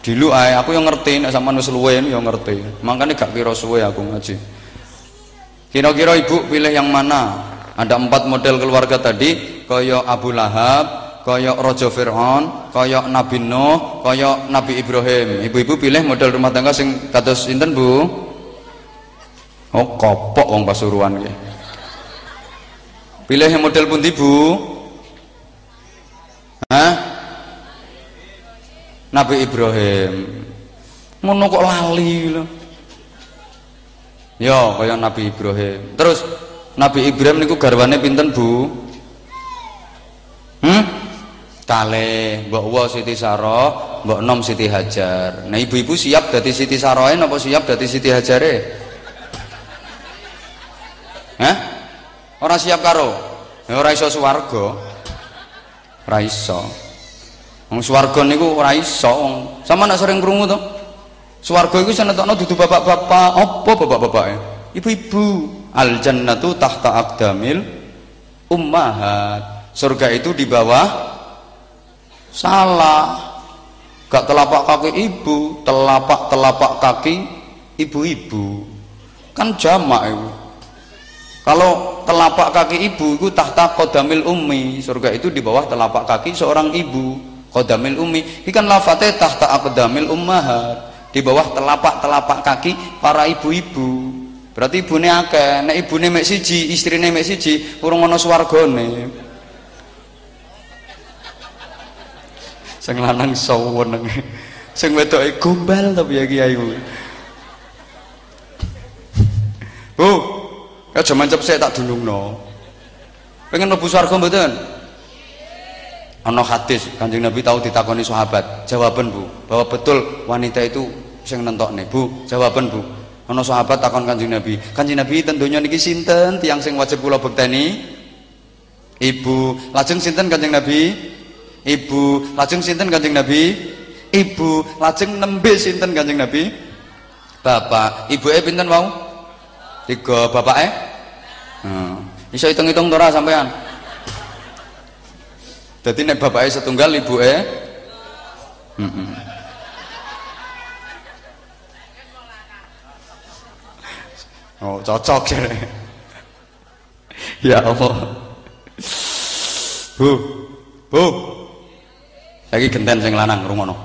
Dilu ae aku yang ngerti nek sampean wis luwe yo ngerti. Makanya gak kira suwe aku ngaji. Kira-kira ibu pilih yang mana? Ada empat model keluarga tadi. Kaya Abu Lahab koyok Raja Fir'aun, koyok Nabi Nuh, koyok Nabi Ibrahim. Ibu-ibu pilih model rumah tangga sing kados inten, Bu? Oh, kopok wong Pasuruan ya. Pilih yang model pun Bu? Hah? Nabi Ibrahim. Ngono kok lali lho. Yo, kaya Nabi Ibrahim. Terus Nabi Ibrahim niku garwane pinten, Bu? Hmm? kale Mbok Wa Siti Saro, Mbok Nom Siti Hajar. Nah ibu-ibu siap dadi Siti Saroe napa siap dadi Siti Hajare? Hah? Ora siap karo? Ya ora iso swarga. Ora iso. Wong swarga niku ora iso wong. Sama nak sering krungu to? Swarga iku senetokno dudu bapak-bapak, apa bapak-bapake? Ibu-ibu. Al jannatu tahta aqdamil ummahat. Surga itu di bawah salah gak telapak kaki ibu telapak telapak kaki ibu-ibu kan jamak itu kalau telapak kaki ibu itu tahta kodamil umi surga itu di bawah telapak kaki seorang ibu kodamil umi ini kan lafate tahta akodamil ummahat di bawah telapak-telapak kaki para ibu-ibu. Berarti ibu ini akeh. Nek ibu ini mek siji istrine mek siji urung ana swargane. Sing lanang sawon sing wedoke gombal tapi ya kiai Bu aja mancep saya tak dulungno pengen mlebu swarga mboten? Ana hadis Kanjeng Nabi tahu ditakoni sahabat. Jawaban Bu bahwa betul wanita itu sing nentokne. Bu jawaban Bu. Ana sahabat takon Kanjeng Nabi. Kanjeng Nabi tentunya niki sinten? Tiang sing wajib kula bekteni? Ibu lajeng sinten Kanjeng Nabi? Ibu lajeng sinten kanjeng nabi? Ibu lajeng nembe sinten kanjeng nabi? Bapak ibu eh pinten mau tiga eh hmm. iso hitung-hitung tora sampean jadi nek bapak eh setunggal ibu eh hmm -hmm. oh cocok ya Allah bu bu Saiki genten sing lanang rungono.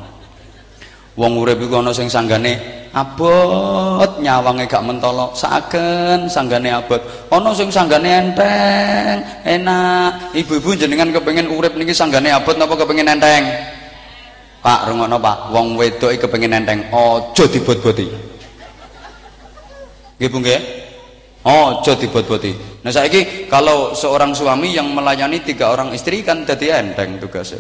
Wong urip iku ana sing sanggane abot, nyawange gak mentolo, saken sanggane abot. Ana sing sanggane enteng, enak. Ibu-ibu jenengan kepengin urip niki sanggane abot napa kepengin enteng? Pak, rungono Pak, wong wedok iki kepengin enteng, aja dibot-boti. Nggih Bu nggih? Aja dibot-boti. Nah saiki kalau seorang suami yang melayani tiga orang istri kan jadi enteng tugasnya.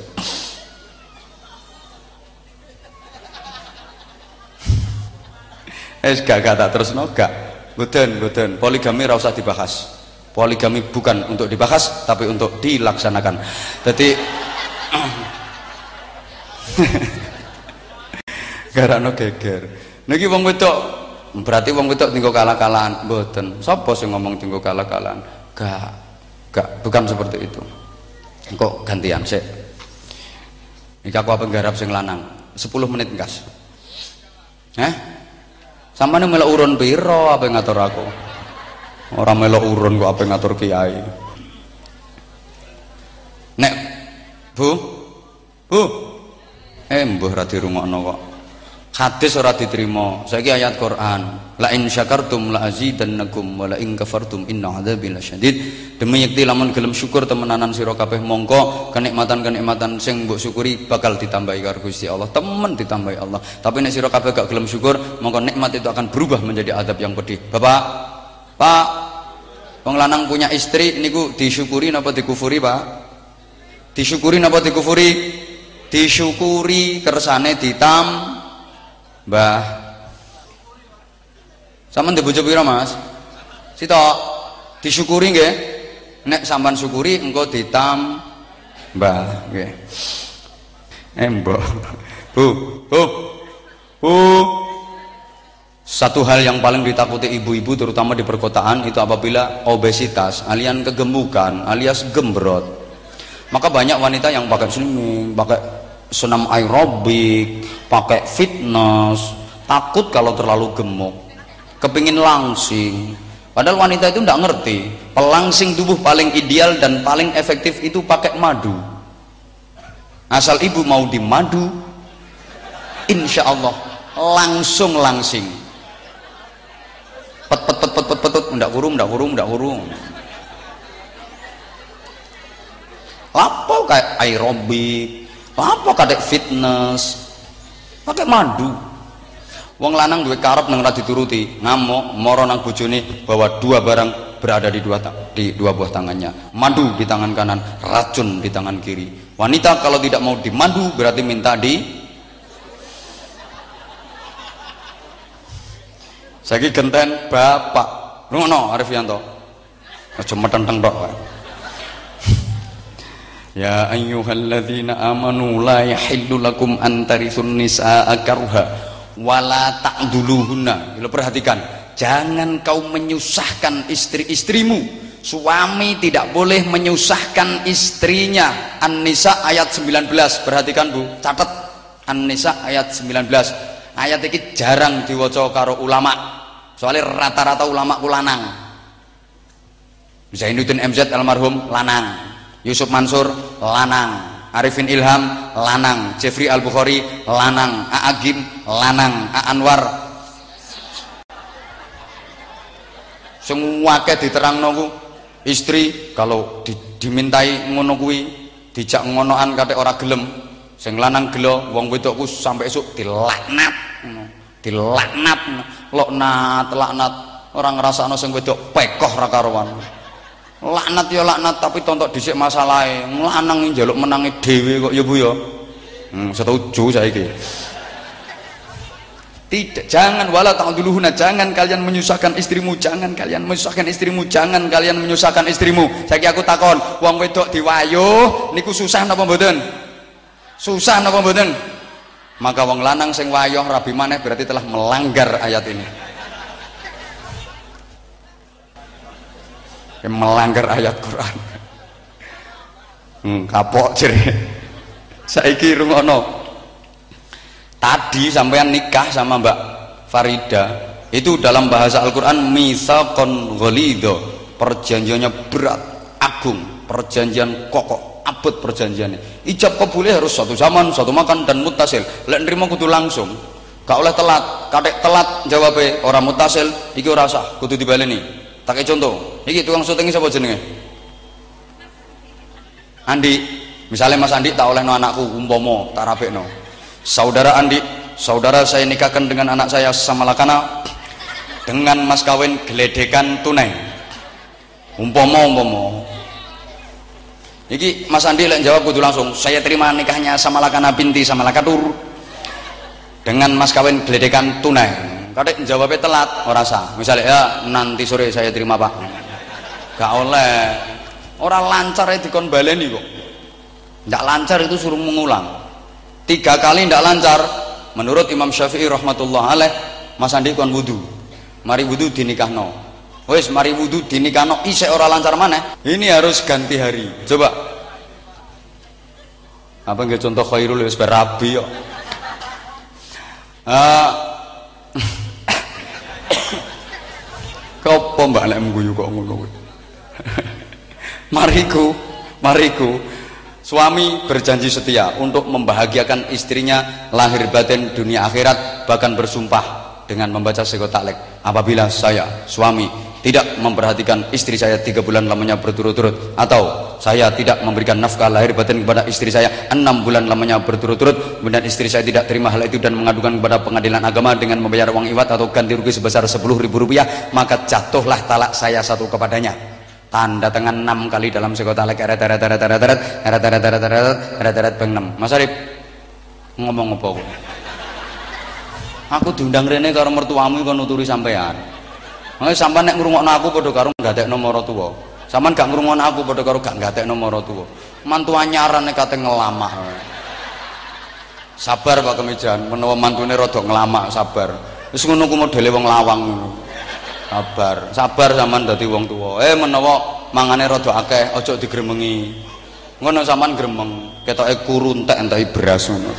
Eh gak gak tak terus no gak. Buden buden poligami rasa dibahas. Poligami bukan untuk dibahas tapi untuk dilaksanakan. Jadi gara no geger. Niki wong wedok berarti wong wedok tinggal kalah-kalahan. Boten sapa sing ngomong tinggal kalah-kalahan? Gak gak. Bukan seperti itu. Kok gantian sih iki aku apa garap sing lanang? 10 menit gas. Eh sama nih melok urun piro apa yang ngatur aku? Orang melok urun kok apa yang ngatur kiai. Nek bu? Bu? Eh mbuh ra dirungokno kok hadis ora diterima. Saiki ayat Quran. La in syakartum la azidannakum wa la in kafartum inna adzabi lasyadid. Demi yekti lamun gelem syukur temenanan sira kabeh mongko kenikmatan-kenikmatan sing mbok syukuri bakal ditambahi karo Gusti Allah. Temen ditambahi Allah. Tapi nek sira kabeh gak gelem syukur mongko nikmat itu akan berubah menjadi adab yang pedih. Bapak? Pak? Wong lanang punya istri niku disyukuri napa dikufuri Pak? Disyukuri napa dikufuri? Disyukuri kersane ditam Mbah. Sampeyan ndek bojo pira, Mas? Sitok. Disyukuri nggih. Nek sampean syukuri engko ditam Mbah, nggih. Embo. Bu, bu. Bu. Satu hal yang paling ditakuti ibu-ibu terutama di perkotaan itu apabila obesitas, alias kegemukan, alias gembrot. Maka banyak wanita yang pakai slimming, pakai senam aerobik pakai fitness takut kalau terlalu gemuk kepingin langsing. Padahal wanita itu tidak ngerti pelangsing tubuh paling ideal dan paling efektif itu pakai madu. Asal ibu mau di madu insya Allah langsung langsing. Pet pet pet pet pet pet, pet. ndak kurung ndak kurung kurung. Kayak aerobik apa kadek fitness? Pakai madu wong lanang duwe karep nang dituruti ngamuk moro nang bojone bahwa dua barang berada di dua di dua buah tangannya. Madu di tangan kanan racun di tangan kiri. Wanita kalau tidak mau dimandu berarti minta di saya genten bapak. Rungono Arifianto. Aja metenteng tok Ya ayyuhalladzina amanu la yahillu lakum an tarithun nisaa karha wala ta'duluhunna. Lo perhatikan, jangan kau menyusahkan istri-istrimu. Suami tidak boleh menyusahkan istrinya. An-Nisa ayat 19. Perhatikan Bu, catat An-Nisa ayat 19. Ayat ini jarang diwaca karo ulama. Soalnya rata-rata ulama ku lanang. Zainuddin MZ almarhum lanang Yusuf Mansur lanang. Arifin Ilham lanang. Jeffrey Al Bukhari lanang Agim lanang. A Anwar. Semua ke diterang nunggu. Istri kalau di, dimintai ngono kuwi dijak ngonoan kate ora gelem. Sing lanang gelo wong wedokku sampai esuk dilaknat. Dilaknat. Loknat laknat. Orang ngrasakno sing wedok pekoh ra karuan laknat ya laknat tapi tontok dhisik masalahe. Lanang njaluk menangi dhewe kok ya Bu ya? Hmm, setuju saiki. Tidak jangan wala ta'duluhuna jangan kalian menyusahkan istrimu jangan kalian menyusahkan istrimu jangan kalian menyusahkan istrimu. Saiki aku takon wong wedok diwayuh niku susah napa mboten? Susah napa mboten? Maka wong lanang sing wayuh rabi maneh berarti telah melanggar ayat ini yang melanggar ayat Quran. Hmm, kapok jere. Saiki rungono. Tadi sampean nikah sama Mbak Farida itu dalam bahasa Al-Quran misakon golido perjanjiannya berat agung. Perjanjian kokoh abot perjanjiannya. Ijab kabulnya harus satu zaman satu makan dan mutasil. Lek nerima kudu langsung. Gak oleh telat. Kadek telat jawabnya orang mutasil iki ora sah. Kudu dibaleni tak contoh. Ini tukang syuting siapa jenenge? Andi. Misalnya Mas Andi tak oleh no anakku umpomo tak no saudara Andi saudara saya nikahkan dengan anak saya sama lakana dengan mas kawin geledekan tunai. Umpomo umpomo Iki Mas Andi lek jawab kudu langsung saya terima nikahnya sama lakana binti sama lakatur dengan mas kawin geledekan tunai kadek jawabnya telat orang sah. Misalnya ya nanti sore saya terima pak. Gak oleh. Orang lancar ya dikon baleni kok. Tidak lancar itu suruh mengulang. Tiga kali tidak lancar menurut Imam Syafi'i rahmatullah alaih Mas Andi kon wudhu mari wudhu dinikahno. Wes mari wudhu dinikahno isek orang lancar mana ini harus ganti hari. Coba. Apa nggak contoh khairul wis berabi kok. Uh, Kopo mbak lek mengguyu kok ngono Mariku, mariku. Suami berjanji setia untuk membahagiakan istrinya lahir batin dunia akhirat bahkan bersumpah dengan membaca sekotak apabila saya suami tidak memperhatikan istri saya tiga bulan lamanya berturut-turut atau saya tidak memberikan nafkah lahir batin kepada istri saya enam bulan lamanya berturut-turut kemudian istri saya tidak terima hal itu dan mengadukan kepada pengadilan agama dengan membayar uang iwat atau ganti rugi sebesar sepuluh ribu rupiah maka jatuhlah talak saya satu kepadanya tanda tangan enam kali dalam sekotak eret eret eret eret eret eret eret eret eret eret eret bang enam mas Arif ngomong apa aku diundang rene karo mertuamu kok nuturi sampean Makanya sampean nek ngrungokno aku padha karo nggatekno maratuwa. Sampean gak ngrungokno aku padha karo gak nggatekno maratuwa. Mantu anyaran nek kate ngelamak. Sabar Pak Kemijan, menawa mantune rada ngelamak, sabar. Wis ngono ku modele wong lawang. Sabar, sabar sampean dadi wong tuwa. Eh menawa mangane rada akeh, aja digremengi. Ngono sampean gremeng, ketoke kuru entek beras ngono.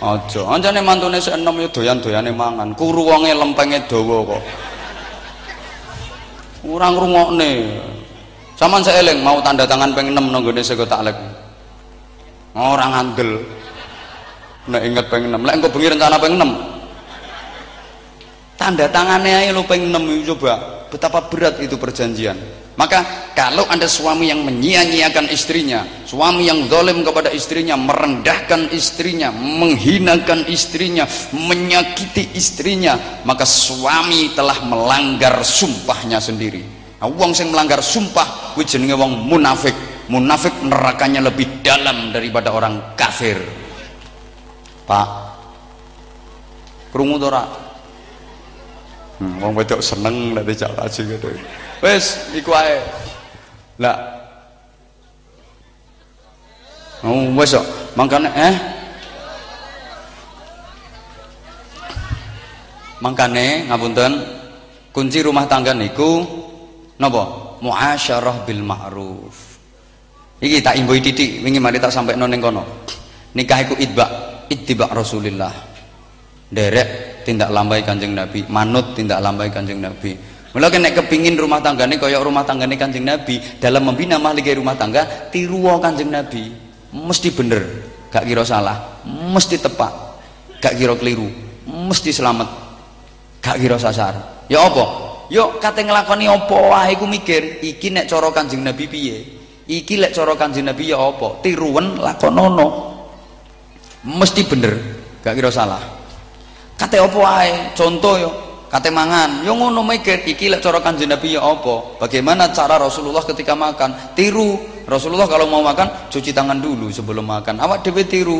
Aja, anjane mantune sik enom ya doyan-doyane mangan. Kuru wonge lempenge dawa kok orang rungokne Saman saya eling mau tanda tangan pengen enam nonggone sego taklek. Orang andel. Nek inget pengen enam, lek engko bengi rencana pengen enam. Tanda tangannya aja lo pengen enam coba. Betapa berat itu perjanjian. Maka kalau ada suami yang menyia-nyiakan istrinya, suami yang zalim kepada istrinya, merendahkan istrinya, menghinakan istrinya, menyakiti istrinya, maka suami telah melanggar sumpahnya sendiri. Nah, wong sing melanggar sumpah kuwi jenenge wong munafik. Munafik nerakanya lebih dalam daripada orang kafir. Pak. Krungu to Hmm, wong wedok seneng nek dijak kaji gitu. Wis iku ae. Lah. Oh, wis kok. Mangkane eh Mangkane ngapunten kunci rumah tangga niku napa? Muasyarah bil ma'ruf. Iki tak imboi titik wingi mari tak sampai ning kono. Nikah iku idba, ittiba Rasulillah. Derek tindak lambai kanjeng Nabi manut tindak lambai kanjeng Nabi Mula kena kepingin rumah tangga ini kaya rumah tangga ini kanjeng Nabi. Dalam membina mahligai rumah tangga tiru kanjeng Nabi. Mesti bener gak kira salah. Mesti tepat gak kira keliru. Mesti selamat gak kira sasar. Ya apa? Yuk kata ngelakoni apa? Wah aku mikir iki nek coro kanjeng Nabi piye? Iki lek coro kanjeng Nabi ya apa? Tiruan lakonono. Mesti bener gak kira salah. Kate apa ae contoh yo kate mangan. Yo ngono mikir iki lek cara kanjeng Nabi ya apa? Bagaimana cara Rasulullah ketika makan? Tiru. Rasulullah kalau mau makan cuci tangan dulu sebelum makan. Awak dhewe tiru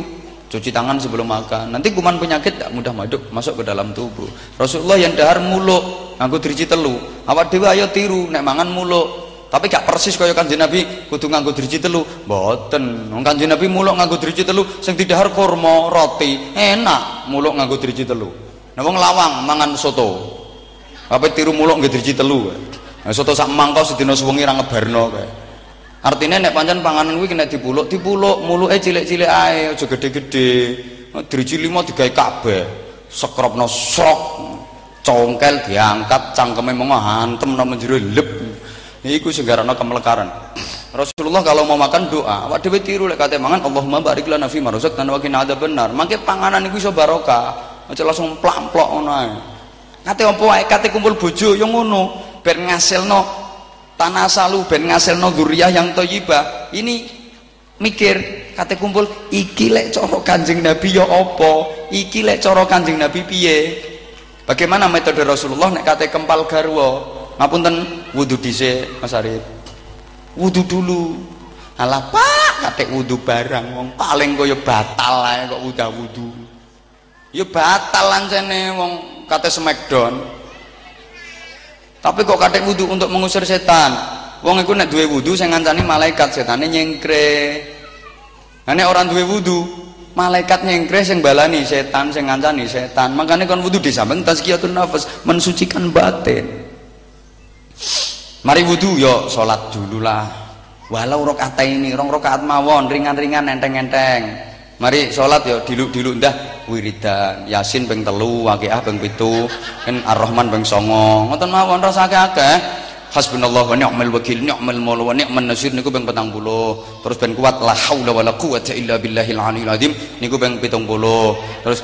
cuci tangan sebelum makan. Nanti kuman penyakit tidak mudah masuk masuk ke dalam tubuh. Rasulullah yang dahar muluk nganggo driji telu. Awak dhewe ayo tiru nek mangan muluk. Tapi gak persis kaya kanjeng Nabi kudu nganggo driji telu. Mboten. Wong kanjeng Nabi muluk nganggo driji telu sing didahar kurma roti. Enak muluk nganggo driji telu nah lawang mangan soto. Apa tiru muluk nganggo driji telu nah, soto sak mangkok sedina suwengi ra ngebarno artinya nek pancen panganan kuwi kena dipuluk dipuluk muluke cilik-cilik ae aja gede-gede. Driji lima digawe kabeh. Sekropno srok. Congkel diangkat cangkeme mengo hantem nang jero lep. Iku sing garana kemelekaran. Rasulullah kalau mau makan doa awak dhewe tiru lek kate mangan Allahumma barik lana fi ma razaqtana wa qina benar mangke panganan iku iso barokah aja langsung plamplok ngono ae. Kate opo ae kate kumpul bojo yo ngono. Ben ngasilno tanah salu ben ngasilno dzurriyyah yang thayyibah ini mikir kate kumpul iki lek cara Kanjeng Nabi yo apa? Iki lek cara Kanjeng Nabi piye? Bagaimana metode Rasulullah nek kate kempal garwa? Ngapunten wudhu dhisik Mas Arif. Wudhu dulu. Alah pak katek wudhu barang. Wong paling kaya batal ae kok udah wudhu ya batal lancene wong kate smackdown tapi kok katek wudhu untuk mengusir setan? Wong iku nek duwe wudhu sing ngancani malaikat setane nyengkre. Nek orang duwe wudhu malaikat nyengkre sing balani setan sing ngancani setan. Makanya kon wudhu di samping tazkiyatun nafas mensucikan batin. Mari wudhu yo sholat dulu lah walau rakaat ini rong rakaat mawon ringan-ringan enteng-enteng mari sholat ya diluk-diluk ndah. Wiridan yasin ping telu waqiah ping pitu kan ar-rahman ping songo. Ngoten mawon rasake akeh hasbunallah wa ni'mal wakil ni'mal maula wa ni'man nasir niku ping 40 terus ben kuat la haula wala quwata illa billahil aliyil azim niku ping 70 terus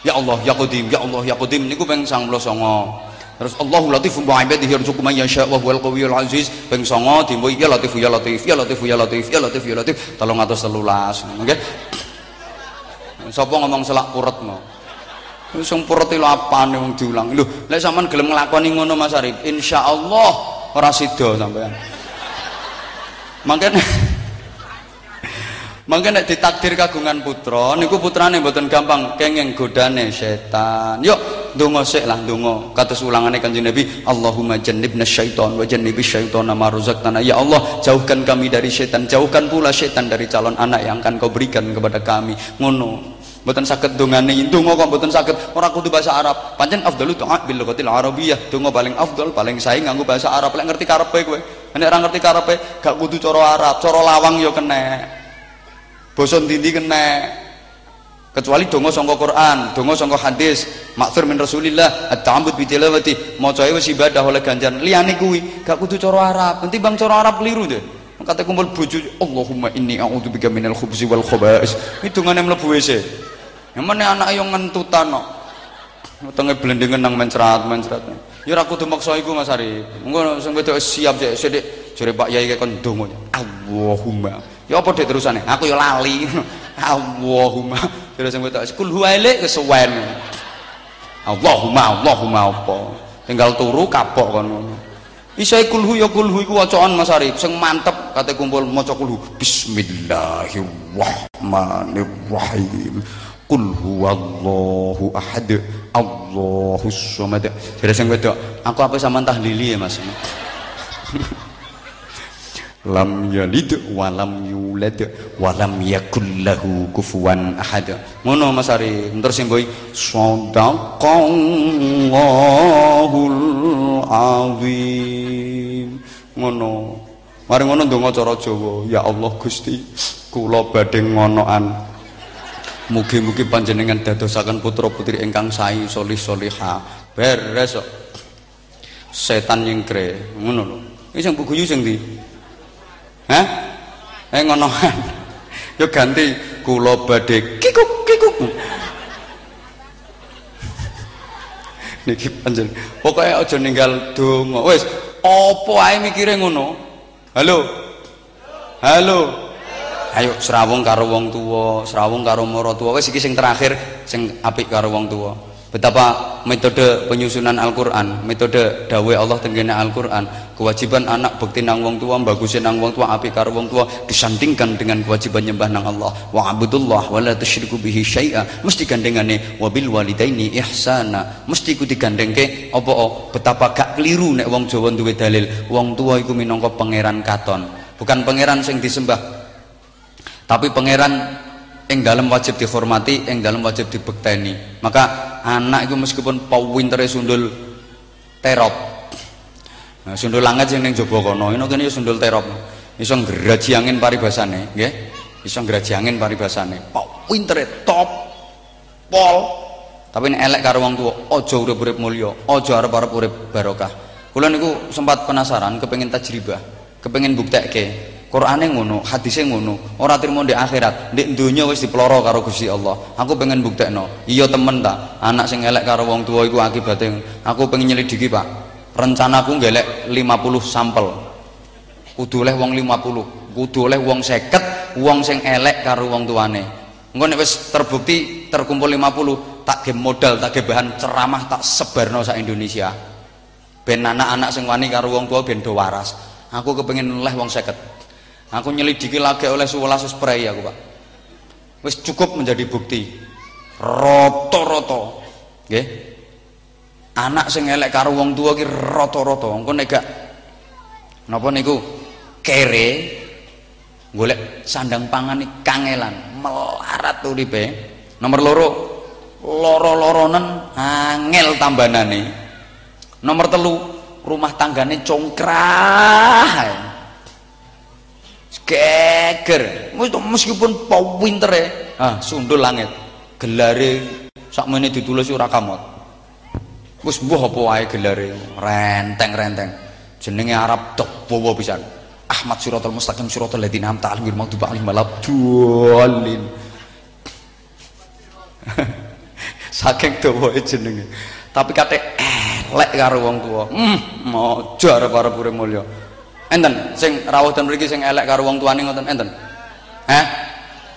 ya Allah ya qadim ya Allah ya qadim niku ping 99 terus Allahu latif bi ibadihi yarzuqu man yasha wa huwal qawiyul aziz ping 9 dimbo ya latif ya latif ya latif ya latif ya latif ya latif 313 nggih sapa ngomong selak purut mau Sing purut lho apane wong diulang. Lho, lek sampean gelem nglakoni ngono Mas Arif, insyaallah ora sida sampean. Mangkene Mangke nek ditakdir kagungan putra niku putrane mboten gampang kenging godane setan. Yuk ndonga sik lah ndonga. Kados ulangane Kanjeng Nabi, Allahumma jannibna syaiton wa jannibis syaitona ma razaqtana. Ya Allah, jauhkan kami dari setan, jauhkan pula setan dari calon anak yang akan kau berikan kepada kami. Ngono. Mboten saged dongane ndonga kok mboten saged ora kudu bahasa Arab. Pancen afdalu du'a bil lughatil arabiyyah. Donga paling afdal, paling sae nganggo bahasa Arab. Lek ngerti karepe kowe. Nek ora ngerti karepe gak kudu cara Arab, cara lawang ya kena basa ndi kena kecuali donga sangka Quran donga sangka hadis. Maksur min Rasulillah at-ta'abbud bi tilawati. Macae wis ibadah oleh ganjaran. Liyane kuwi gak kudu cara Arab. Nanti bang cara Arab keliru deh kata kumpul bojo Allahumma inni a'udzubika minal khubzi wal khaba'is. Hitungane mlebu WC. Yang mana anak yang ngentutan no wetenge blendengen nang mencrat mencrat ya ora kudu maksa iku Mas Arif engko sing siap sik sithik jare Pak Yai kon donga. Allahumma ya apa dek terusane? Aku ya lali. Allahumma. Terus sing tak kul huwaile kesuwen. Allahumma Allahumma apa? Tinggal turu kapok kon ngono Isa kulhu ya kulhu iku wacaan Mas Arif. Sing mantep kate kumpul maca kulhu Bismillahirrahmanirrahim. Qul huwallahu ahad Allahus samad. Jadi sing wedok, aku apa sama tahlili ya Mas lam yalid wa lam yulad wa lam yakul lahu kufuwan ahad. Ngono Mas Ari. Terus sing boy sadaqallahul azim. Ngono. Mari ngono ndonga cara Jawa. Ya Allah Gusti kula badhe ngonoan mugi-mugi panjenengan dadosaken putra-putri ingkang sae solih soliha beres setan nyengkre ngono lho. Iki sing buku sing ndi Hah? Eh ngonoan. Yo ganti kula badhe kikuk kikuk. Niki panjen. Pokoke aja ninggal donga. Wis, apa ae mikire ngono? Halo. Halo. Ayo serawung karo wong tuwa, serawung karo maratuwa. Wis iki sing terakhir sing apik karo wong tuwa betapa metode penyusunan Al-Quran metode dawe Allah tenggene Al-Quran kewajiban anak bukti nang wong tua bagusin nang wong tua api karo wong tua disandingkan dengan kewajiban nyembah nang Allah. Wa abudullah wa la bihi syai'a. Mesti gandengane wa bil walidaini ihsana. Mesti ku digandengke apa oh, betapa gak keliru nek wong Jawa duwe dalil wong tua iku minangka pangeran katon. Bukan pangeran sing disembah tapi pangeran yang dalam wajib dihormati yang dalam wajib dibekteni. Maka anak itu meskipun pawintere sundul terop. Nah, sundul langit yang neng jobo kono ini kene sundul terop. Iso ngeraji angin paribasane nggih? Iso ngeraji angin paribasane. Pawintere top pol. Tapi ini elek karo wong tua ojo urip-urip mulya ojo arep-arep urip barokah. Kula niku sempat penasaran kepengin tajribah kepengin buktekke Qur'ane ngono, hadise ngono. Ora trimo ndek akhirat, ndek donya wis dipeloro karo Gusti Allah. Aku pengen buktekno. Iya temen ta, anak sing elek karo wong tua iku akibate. Aku pengen nyelidiki, Pak. Rencanaku ngelek 50 sampel. Kudu oleh wong 50, kudu oleh wong 50, wong sing elek karo wong tuane. Engko nek wis terbukti terkumpul 50, tak ge modal, tak ge bahan ceramah tak sebarno sak Indonesia. Ben anak-anak sing wani karo wong tua ben do waras. Aku kepengin oleh wong 50 aku nyelidiki lagi oleh 11 spray aku pak. Wis cukup menjadi bukti. Roto-roto. Nggih. Anak sing elek karo wong tua ki roto-roto. Engko nek gak napa niku? Kere golek sandang pangan kangelan melarat uripe. Nomor loro loro-loronen angel tambanane. Nomor telu rumah tanggane congkrah geger. Meskipun pinter ya ah. sundul langit. Gelare sakmene ditulis ora kamot. Wis mbuh apa wae gelare? Renteng-renteng. Jenenge Arab tok bawa pisan. Ahmad Siratal Mustaqim Siratal Ladzina An'amta 'alaihim ghairil maghdubi 'alaihim waladdallin saking dawa jenenge. Tapi kate elek karo wong tuwa. Hmm mojo arep-arep urip mulya enten sing rawuh ten mriki sing elek karo wong tuane ngoten enten Hah?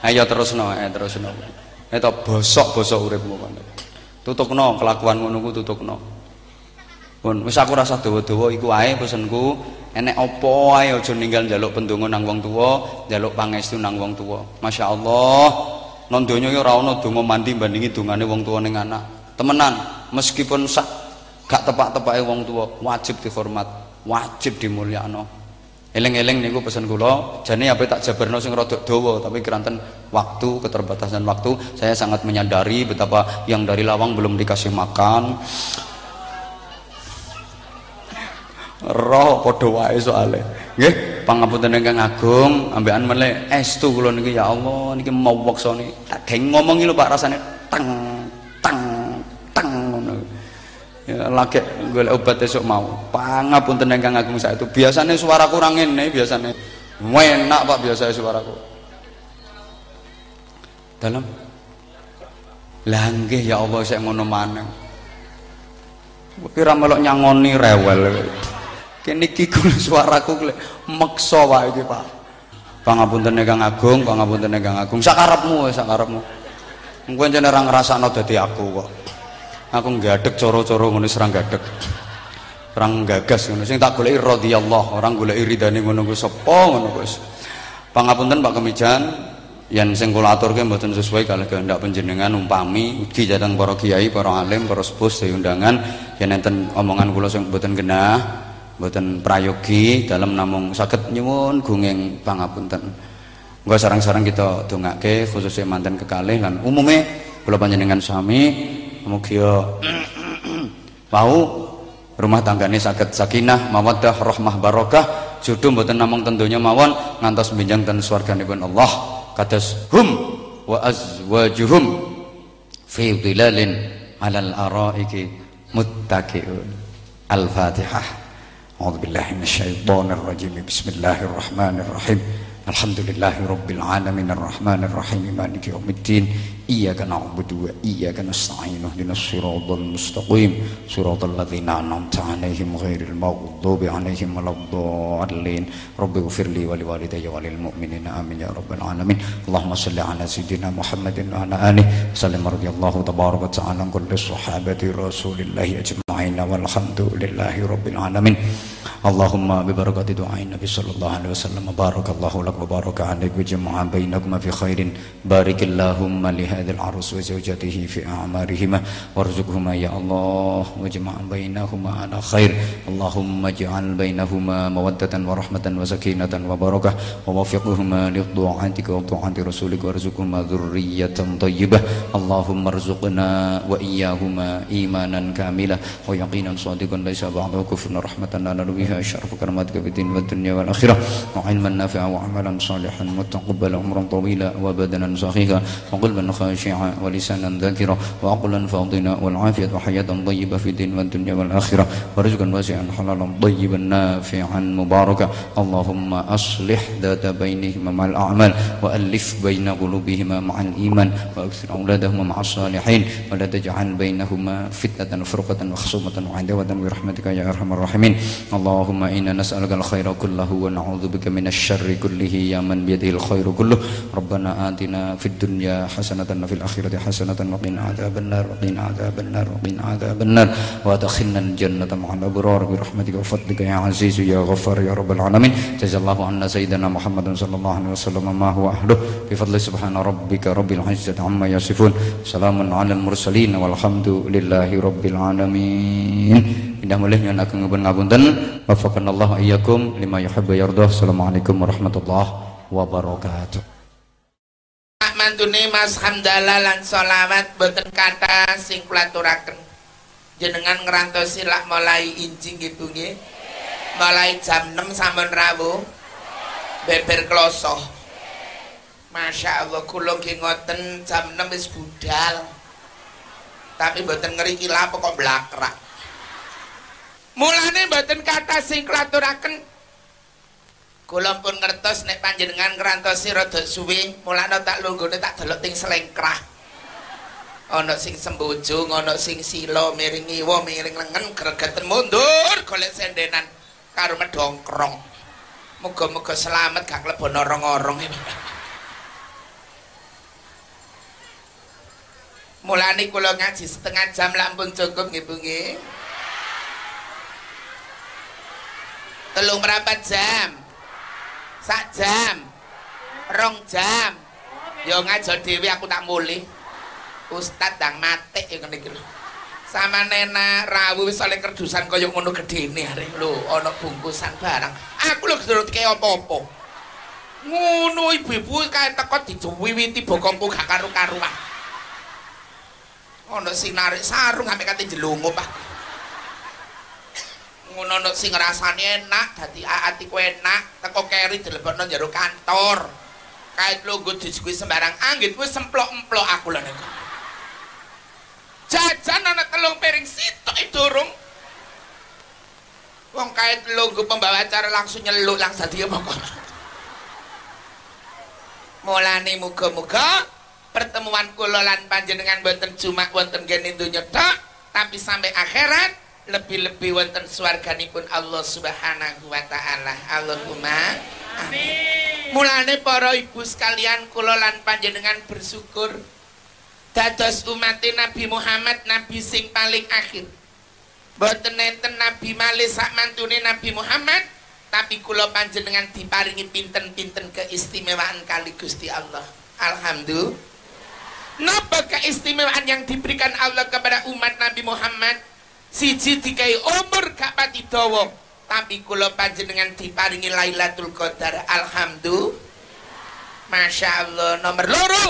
Ayo terusno, eh terusno. Eta bosok-bosok uripmu kon. Tutukno kelakuan ngono ku tutukno. Pun wis aku rasa dawa-dawa iku ae pesenku. Enek apa ae aja ninggal njaluk pendonga nang wong tuwa, njaluk pangestu nang wong tuwa. Masyaallah. Nang donya ya ora ana donga mandi bandingi dongane wong tuwa ning anak. Temenan, meskipun sak gak tepak-tepake wong tuwa, wajib dihormat, wajib dimulyakno eling-eling niku pesen kula jane apa tak jabarno sing rada dawa tapi keranten waktu keterbatasan waktu saya sangat menyadari betapa yang dari lawang belum dikasih makan. Roh padha wae soalé nggih pangapunten ingkang agung ambekan meneh estu kula niki ya Allah niki mau weksane tak geng ngomongi lho Pak rasane tang ya, lagi golek obat esok mau. Pangapunten ingkang agung saya itu biasanya suara kurang ini biasanya enak pak biasa suaraku. Dalam langgih ya Allah saya ngono maneng kira melok nyangoni rewel. Kini kikul suaraku meksa pak iki pak. Pangapunten ingkang agung pangapunten ingkang agung. Sakarepmu sakarepmu mungkin jeneng ora ngrasakno dadi aku kok aku ngadeg coro-coro ngono serang gadeg orang gagas ngono. Sing tak goleki radhiyallah orang goleki ridane ngono ku sapa ngono wis. Pangapunten Pak Kemijan yang sing kula aturke mboten sesuai kalih kehendak panjenengan umpami ugi datang para kiai para alim para sepuh undangan. Yen enten omongan kula sing mboten genah mboten prayogi dalam namung saged nyuwun gunging pangapunten. Enggak sarang-sarang kita dongake khususnya mantan kekalih lan umume kula panjenengan sami mugia mau? Rumah tanggane saged sakinah mawaddah rahmah barokah. Jodoh mboten namung tentunya mawon ngantos binjang ten swarganipun Allah. Kados hum wa azwajuhum fi dhilalin alal araiki muttaqiun al-fatihah. A'udzu billahi minasyaitonir rajim bismillahirrahmanirrahim. Alhamdulillahi rabbil alamin. Arrahmanirrahim. Maliki yaumiddin. Iyyaka na'budu wa iyyaka nasta'in ihdinas siratal mustaqim siratal ladzina an'amta 'alaihim ghairil maghdubi 'alaihim waladdallin. Rabbi ighfirli wa liwalidayya wa lil mu'minina amin ya rabbal alamin. Allahumma salli ala sayyidina Muhammadin wa ala alihi sallim. Radhiyallahu tabaraka ta'ala kulli sahabati rasulillahi ajma'in. Walhamdulillahi rabbil alamin. اللهم ببركة دعاء النبي صلى الله عليه وسلم. بارك الله لك وبارك عليك وجمع بينكما في خير. بارك اللهم لهذا العروس وزوجته في أعمارهما. وارزقهما يا الله وجمع بينهما على خير. اللهم اجعل بينهما مودة ورحمة وسكينة وبركة. ووفقهما لطاعتك وطاعة رسولك. وارزقهما ذرية طيبة. اللهم ارزقنا وإياهما إيمانا كاملا. ويقينا صادقا ليس بعده كفر. رحمة لا بها أشرف كراماتك في الدين والدنيا والآخرة. وعلما نافعا وعملا صالحا متقبلا عمرا طويلا وبدنا صحيحا وقلبا خاشعا ولسانا ذاكرا وعقلا فاضلا والعافية وحياة طيبة في الدين والدنيا والآخرة ورزقا واسعا حلالا طيبا نافعا مباركا. اللهم أصلح ذات بينهما مع الأعمال وألف بين قلوبهما مع الإيمان وأكثر أولادهما مع الصالحين ولا تجعل بينهما فتنة وفرقة وخصومة وعداوة برحمتك يا أرحم الراحمين. الله اللهم إنا نسألك الخير كله ونعوذ بك من الشر كله يا من بيده الخير كله. ربنا آتنا في الدنيا حسنة وفي الآخرة حسنة وقنا عذاب النار وقنا عذاب النار وقنا عذاب النار. وأدخلنا الجنة مع الأبرار برحمتك وفضلك يا عزيز يا غفار يا رب العالمين. جزا الله عنا سيدنا محمد صلى الله عليه وسلم ما هو أهله؟ بفضل سبحان ربك رب العزة عما يصفون. سلام على المرسلين والحمد لله رب العالمين. Indah mulih nyuwun ageng ngapunten. Wafaqanallahu iyyakum lima yuhibbu yardah. Assalamualaikum warahmatullahi wabarakatuh. Mantune Mas Hamdallah lan solawat boten kata sing kulaturaken. Jenengan ngerantosi lak mulai inci nggih Bu nggih. Mulai jam 6 sampun rawuh. beber kloso Masya Allah kula nggih ngoten jam 6 wis budal tapi mboten ngeriki lapo kok blakrak mulane mboten kata sing klaturaken. Kula pun ngertos nek panjenengan ngrantosi rada suwe mulane tak lunggone tak delok ting selengkrah. Ana sing sembojong ana sing sila miring ngiwa miring lengen gregeten mundur golek sendenan karo medongkrong. Muga-muga selamat gak klebon orong-orong mulane kula ngaji setengah jam lampun cukup nggih Bu nggih telung merapat jam sak jam rong jam yo ngajo dhewe aku tak mulih Ustad dang mati ya ngene iki. Sama nena rawu wis oleh kerdusan kaya ngono gedene arek lho, ana bungkusan barang. Aku lho gedhe kaya apa-apa. Ngono ibu-ibu kae teko dijuwiwiti bokongku gak karu-karuan. Ana sing narik sarung sampe kate jelungup Pak. Ngono ana sing ngrasani enak, dadi atiku enak, teko keri dilebokno jero kantor. Kae lho nggo dijuwi sembarang anggit wis semplok-emplok aku lho nek. jajan ana telung piring sitok durung wong kait lungguh pembawa acara langsung nyeluk langsung dia pokok mulane muga-muga pertemuan kula lan panjenengan wonten cuma wonten gene donya tok tapi sampai akhirat lebih-lebih wonten swarganipun Allah Subhanahu wa taala. Allahumma amin. Mulane para ibu sekalian kula lan panjenengan bersyukur dados umat Nabi Muhammad nabi sing paling akhir. Boten enten nabi malih sak mantune Nabi Muhammad tapi kula panjenengan diparingi pinten-pinten keistimewaan kali Gusti Allah. Alhamdulillah. Napa keistimewaan yang diberikan Allah kepada umat Nabi Muhammad siji dikai umur gak pati dawa. Tapi kula panjenengan diparingi Lailatul Qadar. Alhamdulillah. Masya Allah. Nomor loro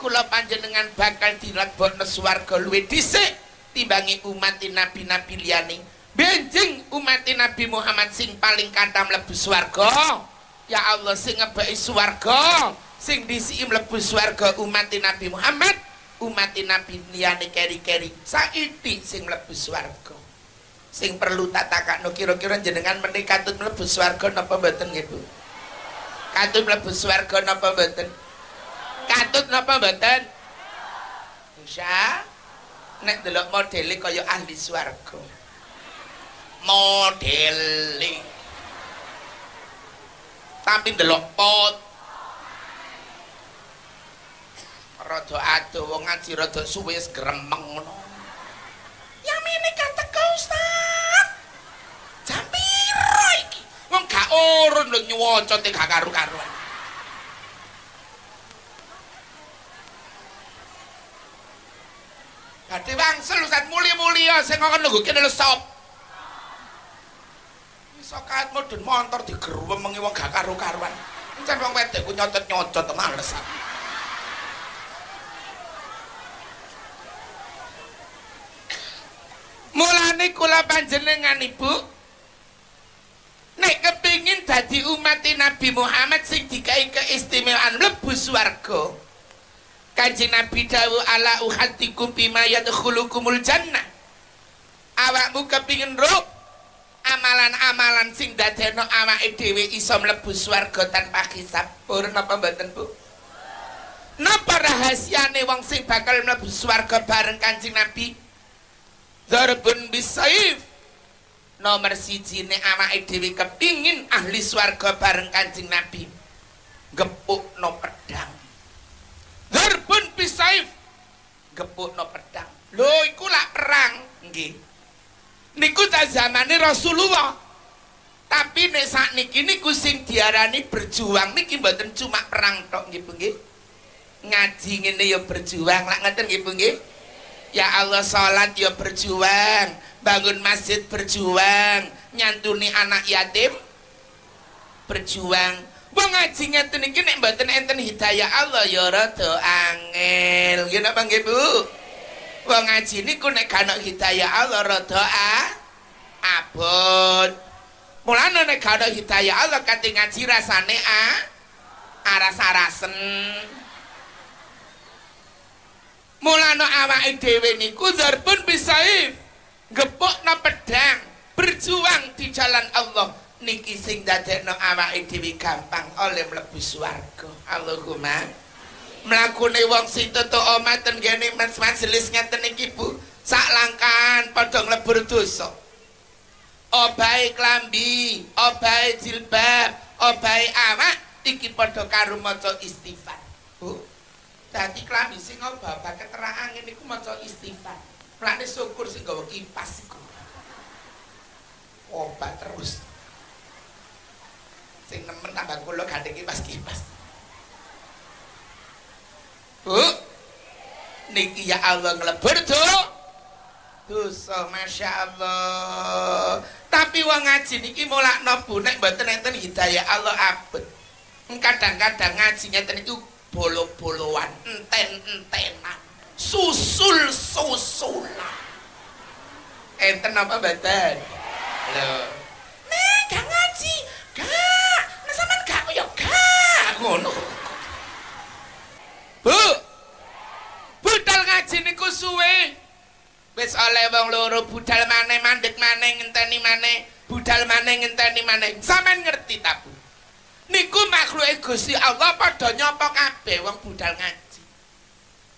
kula panjenengan bakal dilebokno swarga luwih dhisik timbangi umat nabi-nabi liyane. Benjing umat Nabi Muhammad sing paling kathah mlebu swarga. Ya Allah sing ngebeki swarga, sing disiki mlebu swarga umat Nabi Muhammad, umat Nabi liyane keri-keri. Saiki sing mlebu swarga. Sing perlu tak takakno kira-kira jenengan menika katut mlebu swarga napa mboten nggih Bu? Katut mlebu swarga napa mboten? Katut napa mboten? Insya nek delok modele kaya ahli swarga. Modele. Tapi delok pot. Rada adoh wong ngaji rada suwe gremeng ngono. Ya mene kata Ustaz. Jam piro iki? Wong gak urun lho nyuwaca te gak karu-karuan. Badhe wangsul Ustaz muli-mulia sing ngono lho kene lho sop. Iso kaet mudun montor digeruwemengi wong gak karo-karuan. Encen wong wedok ku nyocot-nyocot males. Mulane kula panjenengan Ibu nek kepingin dadi umat Nabi Muhammad sing dikai keistimewaan mlebu swarga Kanjeng Nabi dawu ala uhatikum bima yadkhulukumul jannah. Awakmu kepingin rup amalan-amalan sing dadekno awake dhewe iso mlebu swarga tanpa hisab. Pur napa mboten, Bu? Napa rahasiane wong sing bakal mlebu swarga bareng Kanjeng Nabi? Darbun bisaif. Nomor siji ne awake dhewe kepingin ahli swarga bareng Kanjeng Nabi. Gepuk no pedang. Darbun bisaif. no pedang. Lho iku lak perang, nggih. Niku ta zamane Rasulullah. Tapi nek sakniki niku sing diarani berjuang niki mboten cuma perang tok nggih nggih. Ngaji ngene ya berjuang, lak ngeten nggih Bu nggih. Ya Allah salat ya berjuang, bangun masjid berjuang, nyantuni anak yatim berjuang, Wong ngaji ngeten iki nek mboten enten hidayah Allah ya rada angel. Nggih napa nggih Bu? Wong ngaji niku nek gak hidayah Allah rada abot. mulane nek gak hidayah Allah kanthi ngaji rasane a aras-arasen mulane awake dhewe niku pun bisaif gepukno pedang berjuang di jalan Allah. Niki sing dadekno awake dhewe gampang oleh mlebu swarga. Allahumma. Mlakune wong sing tutuk omah ten kene majelis ngeten iki Bu. Sak langkan padha nglebur dosa. Obahe klambi obahe jilbab obahe awak iki padha karo maca istighfar. Bu dadi klambi sing obah keterangan ngene iku maca istighfar. Plane syukur sing gawa kipas iku. Obat terus. Sing nemen tambah kula gandeng kipas-kipas. Bu niki ya Allah nglebur tuh dosa Masya Allah. Tapi wong ngaji niki mulakno Bu nek mboten enten hidayah Allah abet. Kadang-kadang ngaji ngeten itu bolo-boloan enten-entenan susul-susulan. Enten apa mboten lho. Nek gak ngaji gak. Nek sampean gak ya gak. Ngono. Bu! Budal ngaji niku suwe. Wis oleh wong loro budal maneh mandek maneh ngenteni maneh budal maneh ngenteni maneh. Sampean ngerti ta Bu niku makhluke Gusti Allah padha nyopo kabeh wong budal ngaji.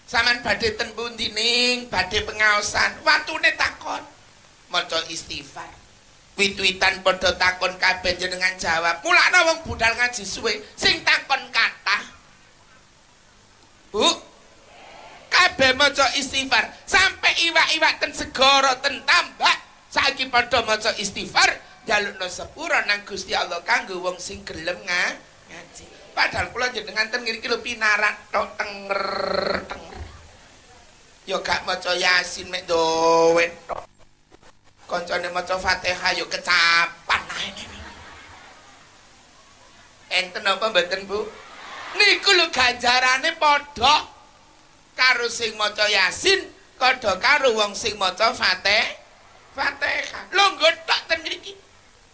Sampean badhe ten pundi ning? Badhe pengaosan. Watune takon. Maca istighfar. Wit-witan padha takon kabeh jenengan jawab. Mulakna wong budal ngaji suwe sing takon kathah. Bu. Kabeh maca istighfar. Sampai iwak-iwak ten segara ten tambak saiki padha maca istighfar jalukno sepura nang Gusti Allah kanggo wong sing gelem ngaji. Padahal kula jenengan ten ngriki lho pinarak tok tenger tenger. Yo gak maca Yasin mek dowe tok. Kancane maca Fatihah yo kecapan ae. Enten apa mboten Bu? niku lho ganjarane padha karo sing maca Yasin padha karo wong sing maca Fatih Fatihah lho nggotok ten mriki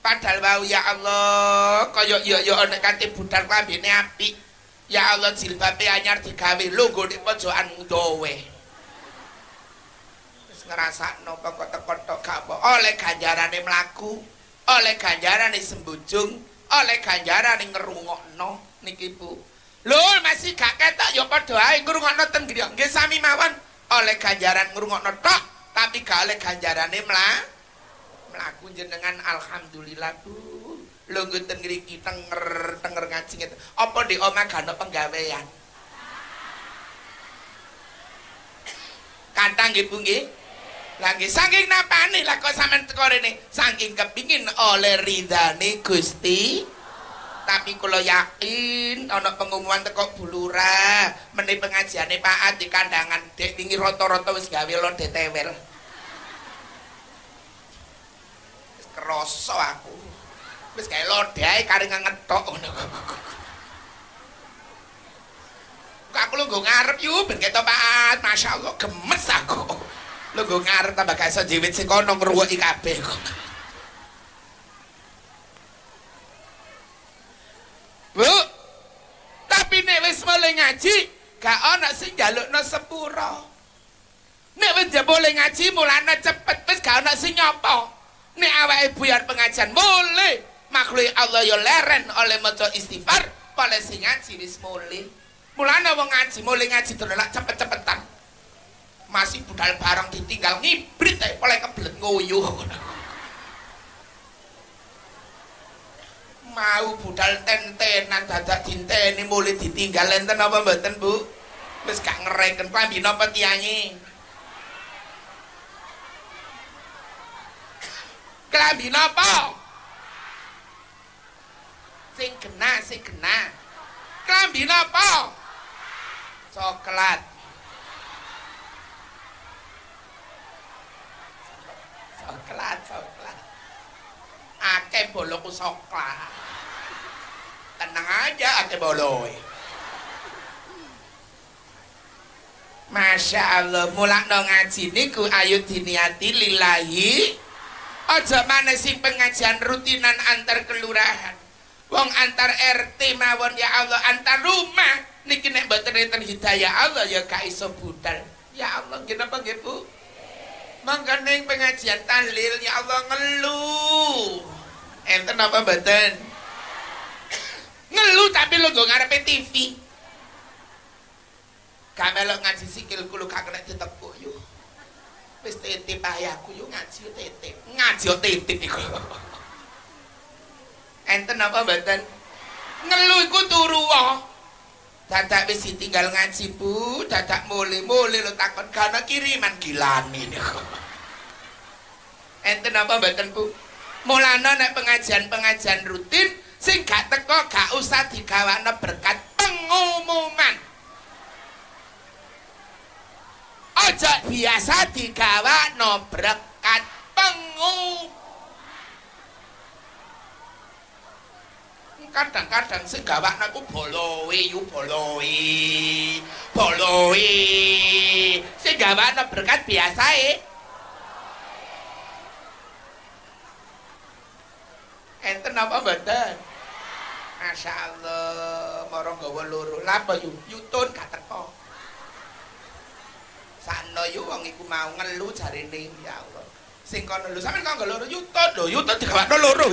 padahal wau ya Allah kaya ya ya ana kanthi budal klambine apik. Ya Allah jilbabe anyar digawe. Lho nggo nek pojokan dawe wis ngrasakno kok teko-teko gak apa. Oleh ganjarane mlaku oleh ganjarane sembujung oleh ganjarane ngrungokno niki Bu. Lho masih gak ketok ya padha ae ngrungokno ten. Nggih sami mawon. Oleh ganjaran ngrungokno tok tapi gak oleh ganjarane mla mlaku jenengan alhamdulillah Bu. Lho ngoten ngriki tenger tenger ngaji ngeten. Apa di omah gak ono penggawean? Kantang nggih Bu nggih saking napane lah kok sampean teko rene saking kepingin oleh ridane Gusti tapi kula yakin ana pengumuman teko bulura meneh pengajiane Pak Adi kandangan dek wingi rata-rata wis gawe lode tewel krasa aku wis gawe lode ae kari ngethok ngono aku lu ngarep yu ben ketok Pak masyaallah gemes aku lu ngarep tambah gak iso jiwit sing kono ngruweki kabeh kok Bu. Tapi nek wis mulai ngaji, gak ana sing njalukno sepura. Nek wis boleh ngaji mulane cepet wis gak ana sing nyopo. Nek awake buyar pengajian boleh. Makhluk Allah yo leren oleh maca istighfar, oleh sing ngaji wis mulai. Mulane wong ngaji mulai ngaji dolak cepet-cepetan. Masih budal barang ditinggal ngibrit oleh kebelet nguyuh. mau budal tentenan dadak dinteni mulai ditinggal enten apa mboten Bu wis gak ngereken klambi napa tiyangi klambi napa sing kena sing kena. Klambi napa coklat. Coklat coklat. Akeh bolong coklat. Tenang aja ate boloy Masya Allah mulak no ngaji niku ayu diniati lillahi aja maneh sing pengajian rutinan antar kelurahan? Wong antar RT mawon ya Allah antar rumah. Niki nek mboten enten hidayah Allah ya gak iso ya Allah nggih napa nggih Bu? Mangga ning pengajian tahlil ya Allah ngeluh enten apa mboten? Ngeluh tapi lo nggo ngarepe TV gak melok ngaji sikil kulo gak kena yo wis titip ayahku yo ngaji titip. Ngaji titip iku. Enten apa mboten? Ngeluh iku turu wae. Dadak wis ditinggal ngaji Bu. Dadak mule-mule lo takon kana kiriman gilani. Enten apa mboten Bu? Mulana nek pengajian-pengajian rutin sing gak teko gak usah digawakno berkat pengumuman aja biasa digawakno berkat pengumuman kadang-kadang sing gawakno ku bolowe yu bolowe bolowe sing gawakno berkat biasa e enten apa mboten Masya Allah, moro gawa loro. Lapa yu? Yutun gak teko. Sakno yu wong iku mau ngelu jarine ya Allah. Sing kono lho, sampeyan kok loro yutun lho, yutun digawakno loro.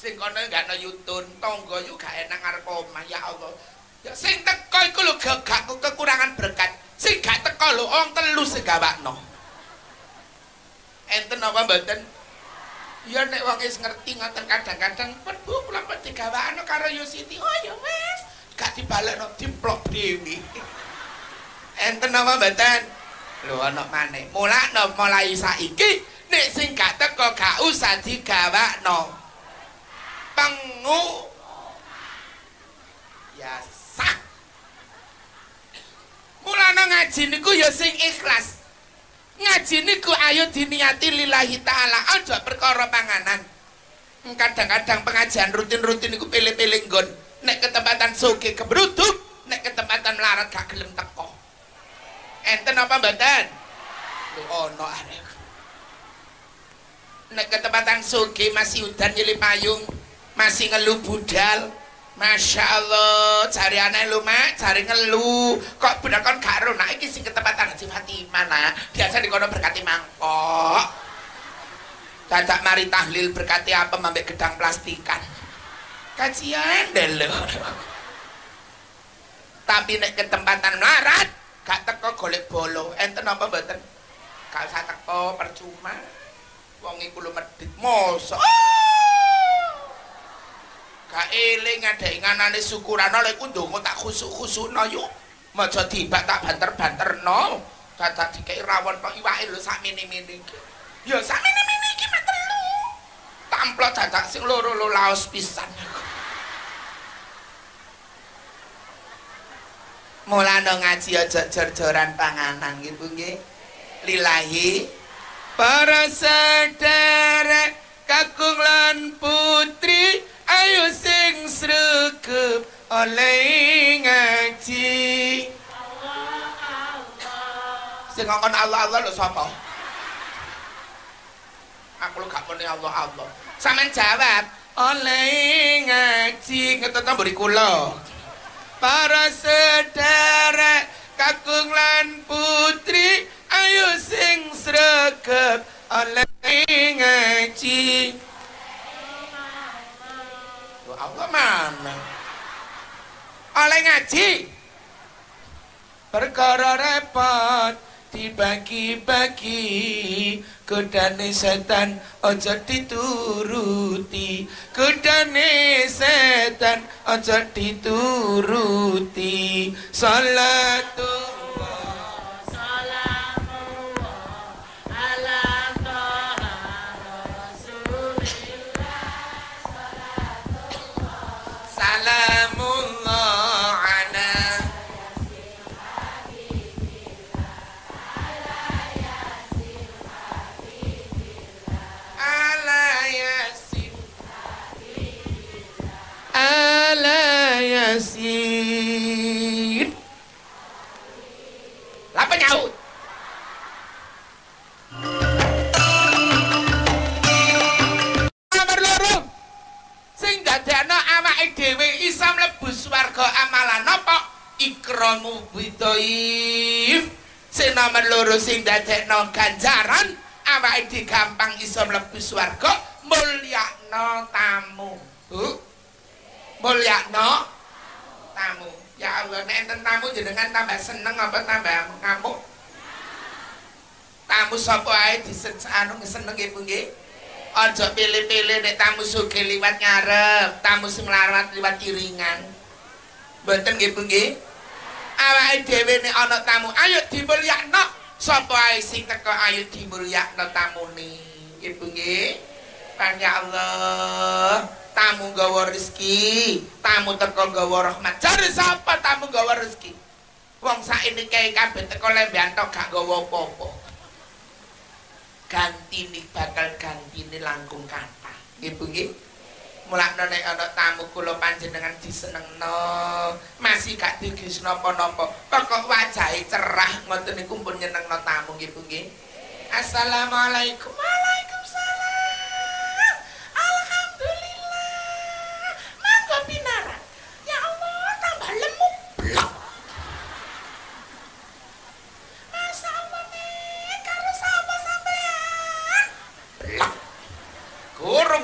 Sing kono gak ana yutun, tangga yu gak enak ngarep omah ya Allah. Ya sing teko iku lho gak kekurangan berkat. Sing gak teko lho wong telu sing gawakno. Enten apa mboten? Ya nek wong wis ngerti ngoten kadang-kadang pun Bu kula pun digawakno karo Yusiti. Oh ya wis, gak dibalekno diplok dewi. Enten apa mboten? Lho ana maneh. Mulane mulai saiki nek sing gak teko gak usah digawakno. Pengu ya sah. Mulane ngaji niku ya sing ikhlas. ngaji niku ayo diniati lillahi ta'ala aja perkara panganan kadang-kadang pengajian rutin-rutin niku pilih-pilih nggon nek ketempatan soge kebruduk nek ketempatan melarat gak gelem teko enten apa mboten ono arek nek ketempatan soge masih udan nyeli payung masih ngeluh budal Masya Allah, cari anak lu mak, cari ngelu. Kok bener kon gak ro, nah iki sing ketepatan Haji Fatimah nak. Biasa di kono berkati mangkok. Dadak mari tahlil berkati apa mambek gedang plastikan. Kajian deh lo. Tapi nek ketempatan melarat, gak teko golek bolo. Enten apa mboten? Gak usah teko percuma. Wong iku lu medhit mosok. gak eling ngadek nganane syukuran oleh ku ndonga tak khusuk-khusukno yuk maja dibak tak banter-banterno dadak dikei rawon kok iwake lho sak mini-mini ya sak mini-mini iki mek telu tamplok dadak sing loro lo laos pisan mulane ngaji aja jor-joran panganan gitu nggih. Lillahi para sedherek kakung lan putri ayo sing sregep oleh ngaji. Sing ngomong Allah Allah lho sapa? Aku lho gak muni Allah Allah sampean jawab oleh ngaji ngetutno mburi kula para sedherek kakung lan putri ayo sing sregep oleh ngaji Allah mana oleh ngaji? Perkara repot dibagi-bagi kudane setan aja dituruti. Kudane setan aja dituruti. Salatullah Salamullah yasir lapa awake dhewe isa mlebu swarga amalan napa ikramu bidhaif sing nomer loro sing dadekno ganjaran awake dhewe gampang isa mlebu swarga mulyakno tamu. Mulyakno tamu ya Allah nek enten tamu jenengan tambah seneng apa tambah ngamuk? Tamu sapa ae disensano seneng nggih nggih aja pilih-pilih nek tamu sugih liwat ngarep tamu sing larat liwat iringan mboten nggih nggih awake dhewe nek ana tamu ayo dimulyakno. Sapa ae sing teko ayo dimulyakno tamune. Nggih nggih ya Allah. Tamu gawa rezeki. Tamu teko gawa rahmat. Jare sapa tamu gawa rezeki? Wong saiki kae kabeh teko lembean tok gak gawa apa-apa. Ganti nih bakal ganti nih langkung kata. Nggih Bu nggih. Mulakno nek ana tamu kula panjenengan disenengno. Masih gak digis napa-napa pokok wajahe cerah. Ngoten niku pun nyenengno tamu nggih Bu Assalamualaikum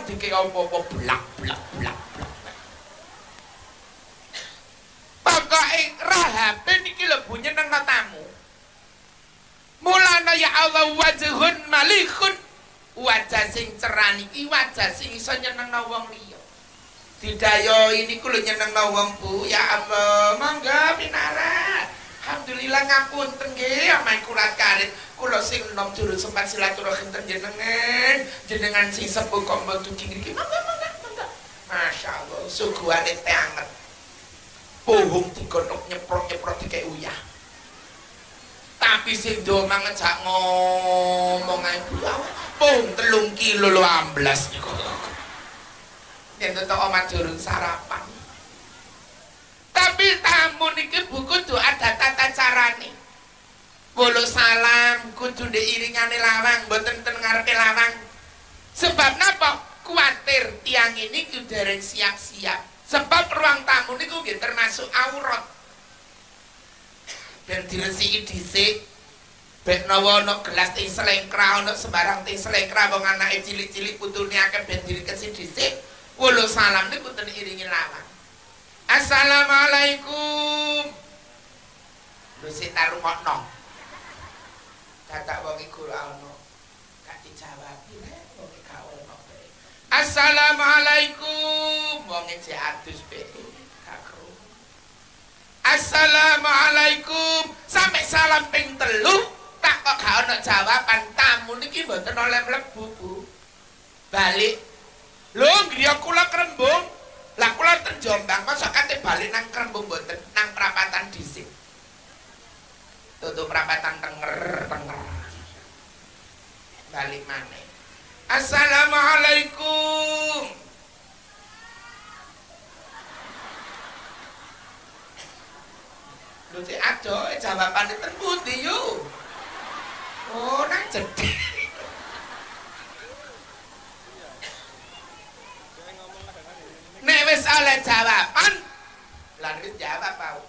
dike apa-apa blak blak blak blak. Pokoke rahabe niki lho bunyi nang tamu. Mulana ya Allah wajhun malikun wajah sing cerah niki wajah sing iso nyenengno wong liya. Didayo ini kulo nyenengno wong Bu ya Allah mangga pinarat. Alhamdulillah ngapunten nggih amae kurat karit kula sing nom durung sempat silaturahim ten jenengan. Sing sepuh kok mbantu kiri mangga mangga mangga. Masya Allah suguhane teh anget pohong digonok nyeprot nyeprot kayak uyah. Tapi sing do mangejak ngomong ae pohong telung kilo lo amblas. Yen to omah durung sarapan. Tapi tamu niki buku tuh ada tata carane Bolo salam kudu iringane lawang mboten ten ngarepe lawang. Sebab napa? Kuatir tiang ini kudu siap-siap. Sebab ruang tamu niku nggih termasuk aurat. Ben diresiki dhisik. Ben nawa ana gelas teh selengkra ana sembarang teh selengkra wong anake cilik-cilik putune akeh ben direkesi dhisik. Wolo salam niku ten iringi lawang. Assalamualaikum. Lho sik tarungokno. Dadak wong iku ana gak dijawab nek wong gak ono. Assalamualaikum. Wong cek adus pe Assalamualaikum. Sampai salam ping telu tak kok gak ono jawaban. Tamu niki mboten oleh mlebu Bu. Balik. Lho griya kula krembung. Lah kula ten Jombang masa kate balik nang krembung mboten nang perapatan dhisik tutup perapatan tenger tenger. Balik mana Assalamualaikum. Lho cek ado jawaban ten pundi yo. Oh nang jedhe Nek wis oleh jawaban lanjut jawab pau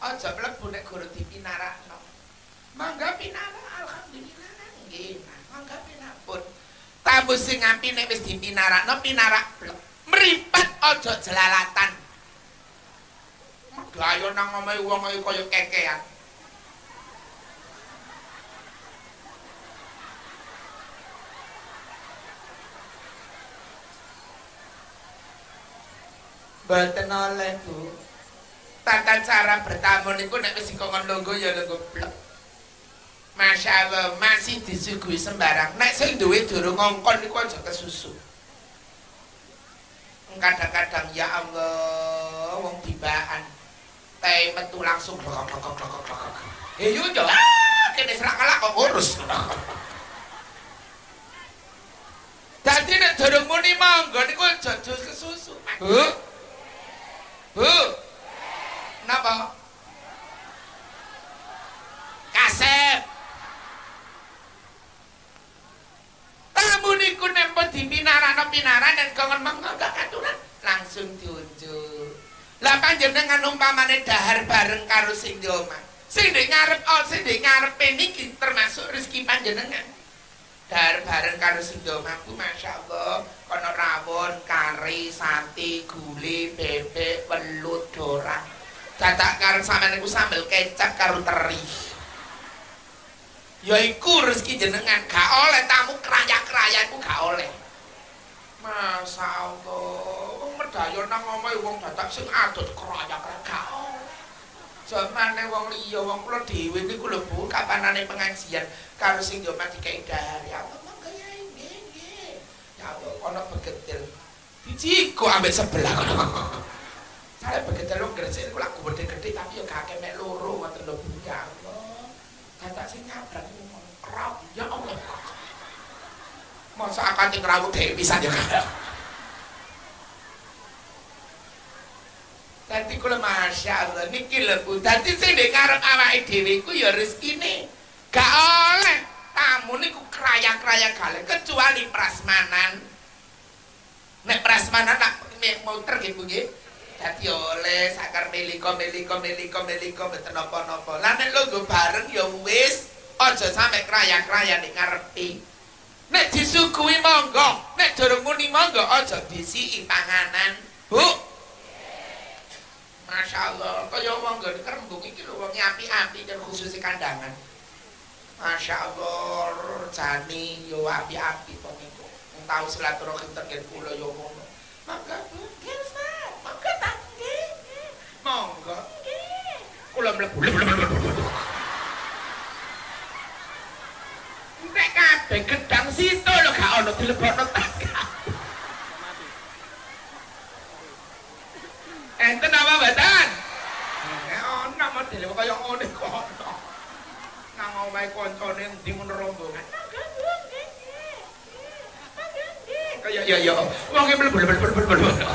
aja mlebu nek guru dipinarakno. Mangga pinarak alhamdulillah nggih mangga pinapun tamu sing ngampi nek wis dipinarakno pinarak blek. Mripat aja jelalatan. Gayo nang omahe wong kaya kekean. Boten oleh, Bu. Tata cara bertamu niku nek wis kongkon longgo ya longgo blek. Masya Allah masih disuguhi sembarang. Nek sing duwe durung ngongkon niku aja kesusu. Kadang-kadang ya Allah wong tibaan teh metu langsung klokok-klokok-klokok. Eh yo yo ah kene serak kalah kok ngurus. Dadi nek durung muni monggo niku aja kesusu. Bu. Bu. Napa? Kasep. Tamu niku nempo dipinarana pinaran dan kangen mangga katuran langsung diunjuk. Lah panjenengan umpamane dahar bareng karo sing di omah. Sing di ngarep oh sing di ngarep niki termasuk rezeki panjenengan. Dahar bareng karo sing di omahku masyaallah kono rawon, kari, sate, gule, bebek. Dadak karo sampeyan niku sambel kecap karo teri. Ya iku rezeki jenengan, gak oleh tamu keraya-keraya iku gak oleh. Masya Allah, wong medaya nang omahe wong dadak sing adot kroyak-kroyak gak oleh. Zamane wong liya, wong kula dhewe niku lho Bu, kapanane pengajian karo sing yo mati kei dahar. Ya Allah, ya Allah, ana begetil. Dijiko ambek sebelah kono. Saya begetil lu gresik niku laku gede-gede tapi yo gak kemek loro ngoten lho. Ya Allah. Dadak sing nyabrak niku krop. Ya Allah. masa akan tinggal rambut dewi bisa juga Tadi kula masya Allah niki lho Bu. Dadi sing ndek ngarep awake dhewe ku ya rezekine. Gak oleh tamu niku kraya-kraya gale kecuali prasmanan. Nek prasmanan nak mau Bu nggih. Dadi oleh sakar meliko meliko meliko meliko mboten napa-napa. Lah nek lho bareng ya wis aja sampe kraya-kraya nek ngarepi. Nek disuguhi monggo, nek durung muni monggo aja disiki panganan. Bu. Masya Allah, kaya wong nggon kerembung iki lho wong api-api dan khusus kandangan. Masya Allah, jani yo api-api to niku. Wong tau silaturahim teng kula yo ngono. Mangga Bu, nggih Ustaz. Mangga tak nggih. Monggo. Nggih. Kula mlebu. Nek kabeh gedang situ lho gak ono dilebokno tas. Enten apa mboten? Eh ono model kaya ngene kok. Nang omahe kancane endi mun rombongan. Kaya ya ya. Wong e mlebu mlebu mlebu mlebu.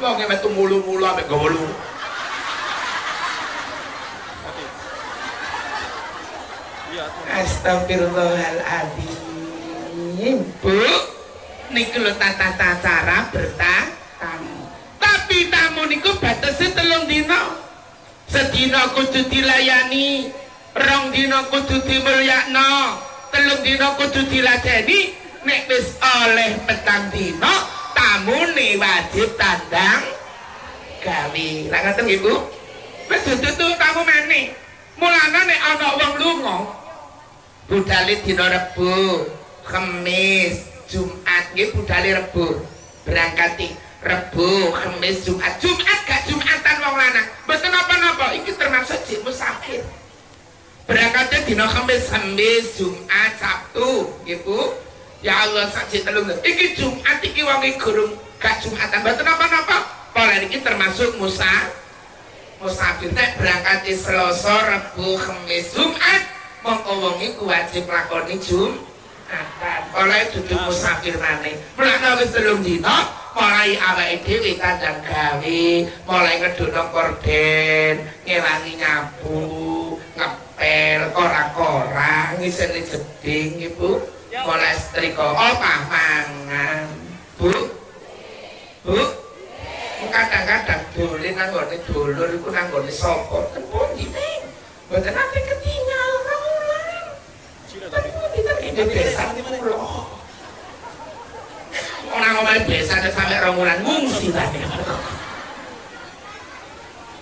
Wong metu mulu-mulu ambek gawa. Astagfirullahaladzim. Bu Niki lho tata cara bertamu Tapi tamu niku batasnya telung dino Sedina kudu dilayani Rong dino kudu dimulyakno Telung dino kudu diladeni Nek wis oleh petang dino Tamu nih wajib tandang Gawi Lah ngerti ibu Wis dudu tamu mana Mulana nek ana wong lunga budale dina Rebo, Kamis, Jumat nggih budale Rebo. Berangkati Rebo, Kamis, Jumat. Jumat gak Jumatan wong lanang. Mboten napa-napa, iki termasuk jek musafir. Berangkatnya dina Kamis, Kamis, Jumat, Sabtu, nggih Bu. Ya Allah sak jek telung. Iki Jumat iki wong gurung gak Jumatan. Mboten napa-napa. Pola iki termasuk musafir. musafir nek berangkat di Selasa, Rebu, Kamis, Jumat mongko wong iku wajib lakoni Jumatan. Oleh duduk musafir maneh. Mulane wis telung dina mulai awake dhewe tandang gawe, mulai ngedono korden, ngewangi nyapu, ngepel, kora-kora, ngiseni jeding ibu, mulai setrika, oh mangan. Bu, bu, kadang-kadang dolen nang gone dulur iku nang gone sapa kepundi ning mboten ate ketinggal romulan itu desa kula orang ngomong desa sampai romulan ngungsi tadi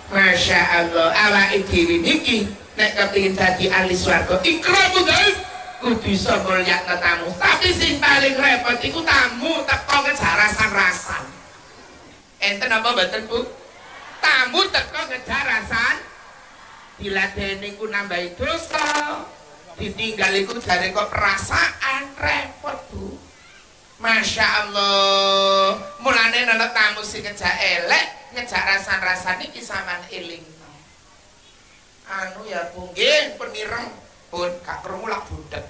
Masya Allah, awak dhewe niki nek kepengin dadi ahli swarga ikramu gaib kudu bisa mulyakno tamu tapi sing paling repot iku tamu teko ngejarasan-rasan enten apa mboten Bu? Tamu teko ngejarasan diladeni ku nambahi dosa, ditinggal iku jare kok perasaan repot Bu. Masya Allah, mulane ana tamu sing ngejak elek, ngejak rasan-rasan iki sampean eling. Anu ya Bu. Nggih pun gak krungu lak budek.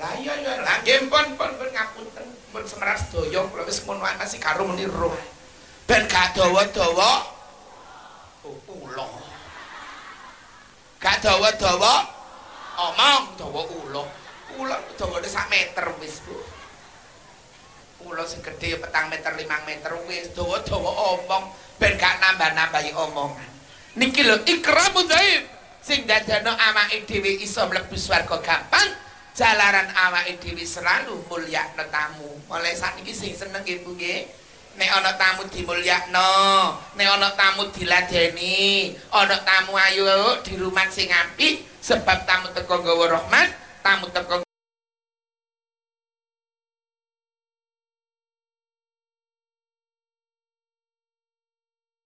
Lah iya ya, lah nggih pun pun pun ngapunten, pun semeras sedaya kula wis mun masih karo muni roh. ben gak dawa-dawa ulo. Gak dawa-dawa omong dawa ulo. Ulo dawane sak meter wis Bu. Kula sing gedhe petang meter 5 meter wis dawa-dawa omong. Ben gak nambah-nambahi omongan. Niki lho ikramu dhaif sing dadana awake dhewe iso mlebu swarga gampang jalaran awake dhewe selalu mulyakno tamu. Mulai sakniki sing seneng nggih Bu nggih. Nek ana tamu dimulyakno nek ana tamu diladeni ana tamu ayu di rumah sing apik sebab tamu teko nggawa rahmat tamu teko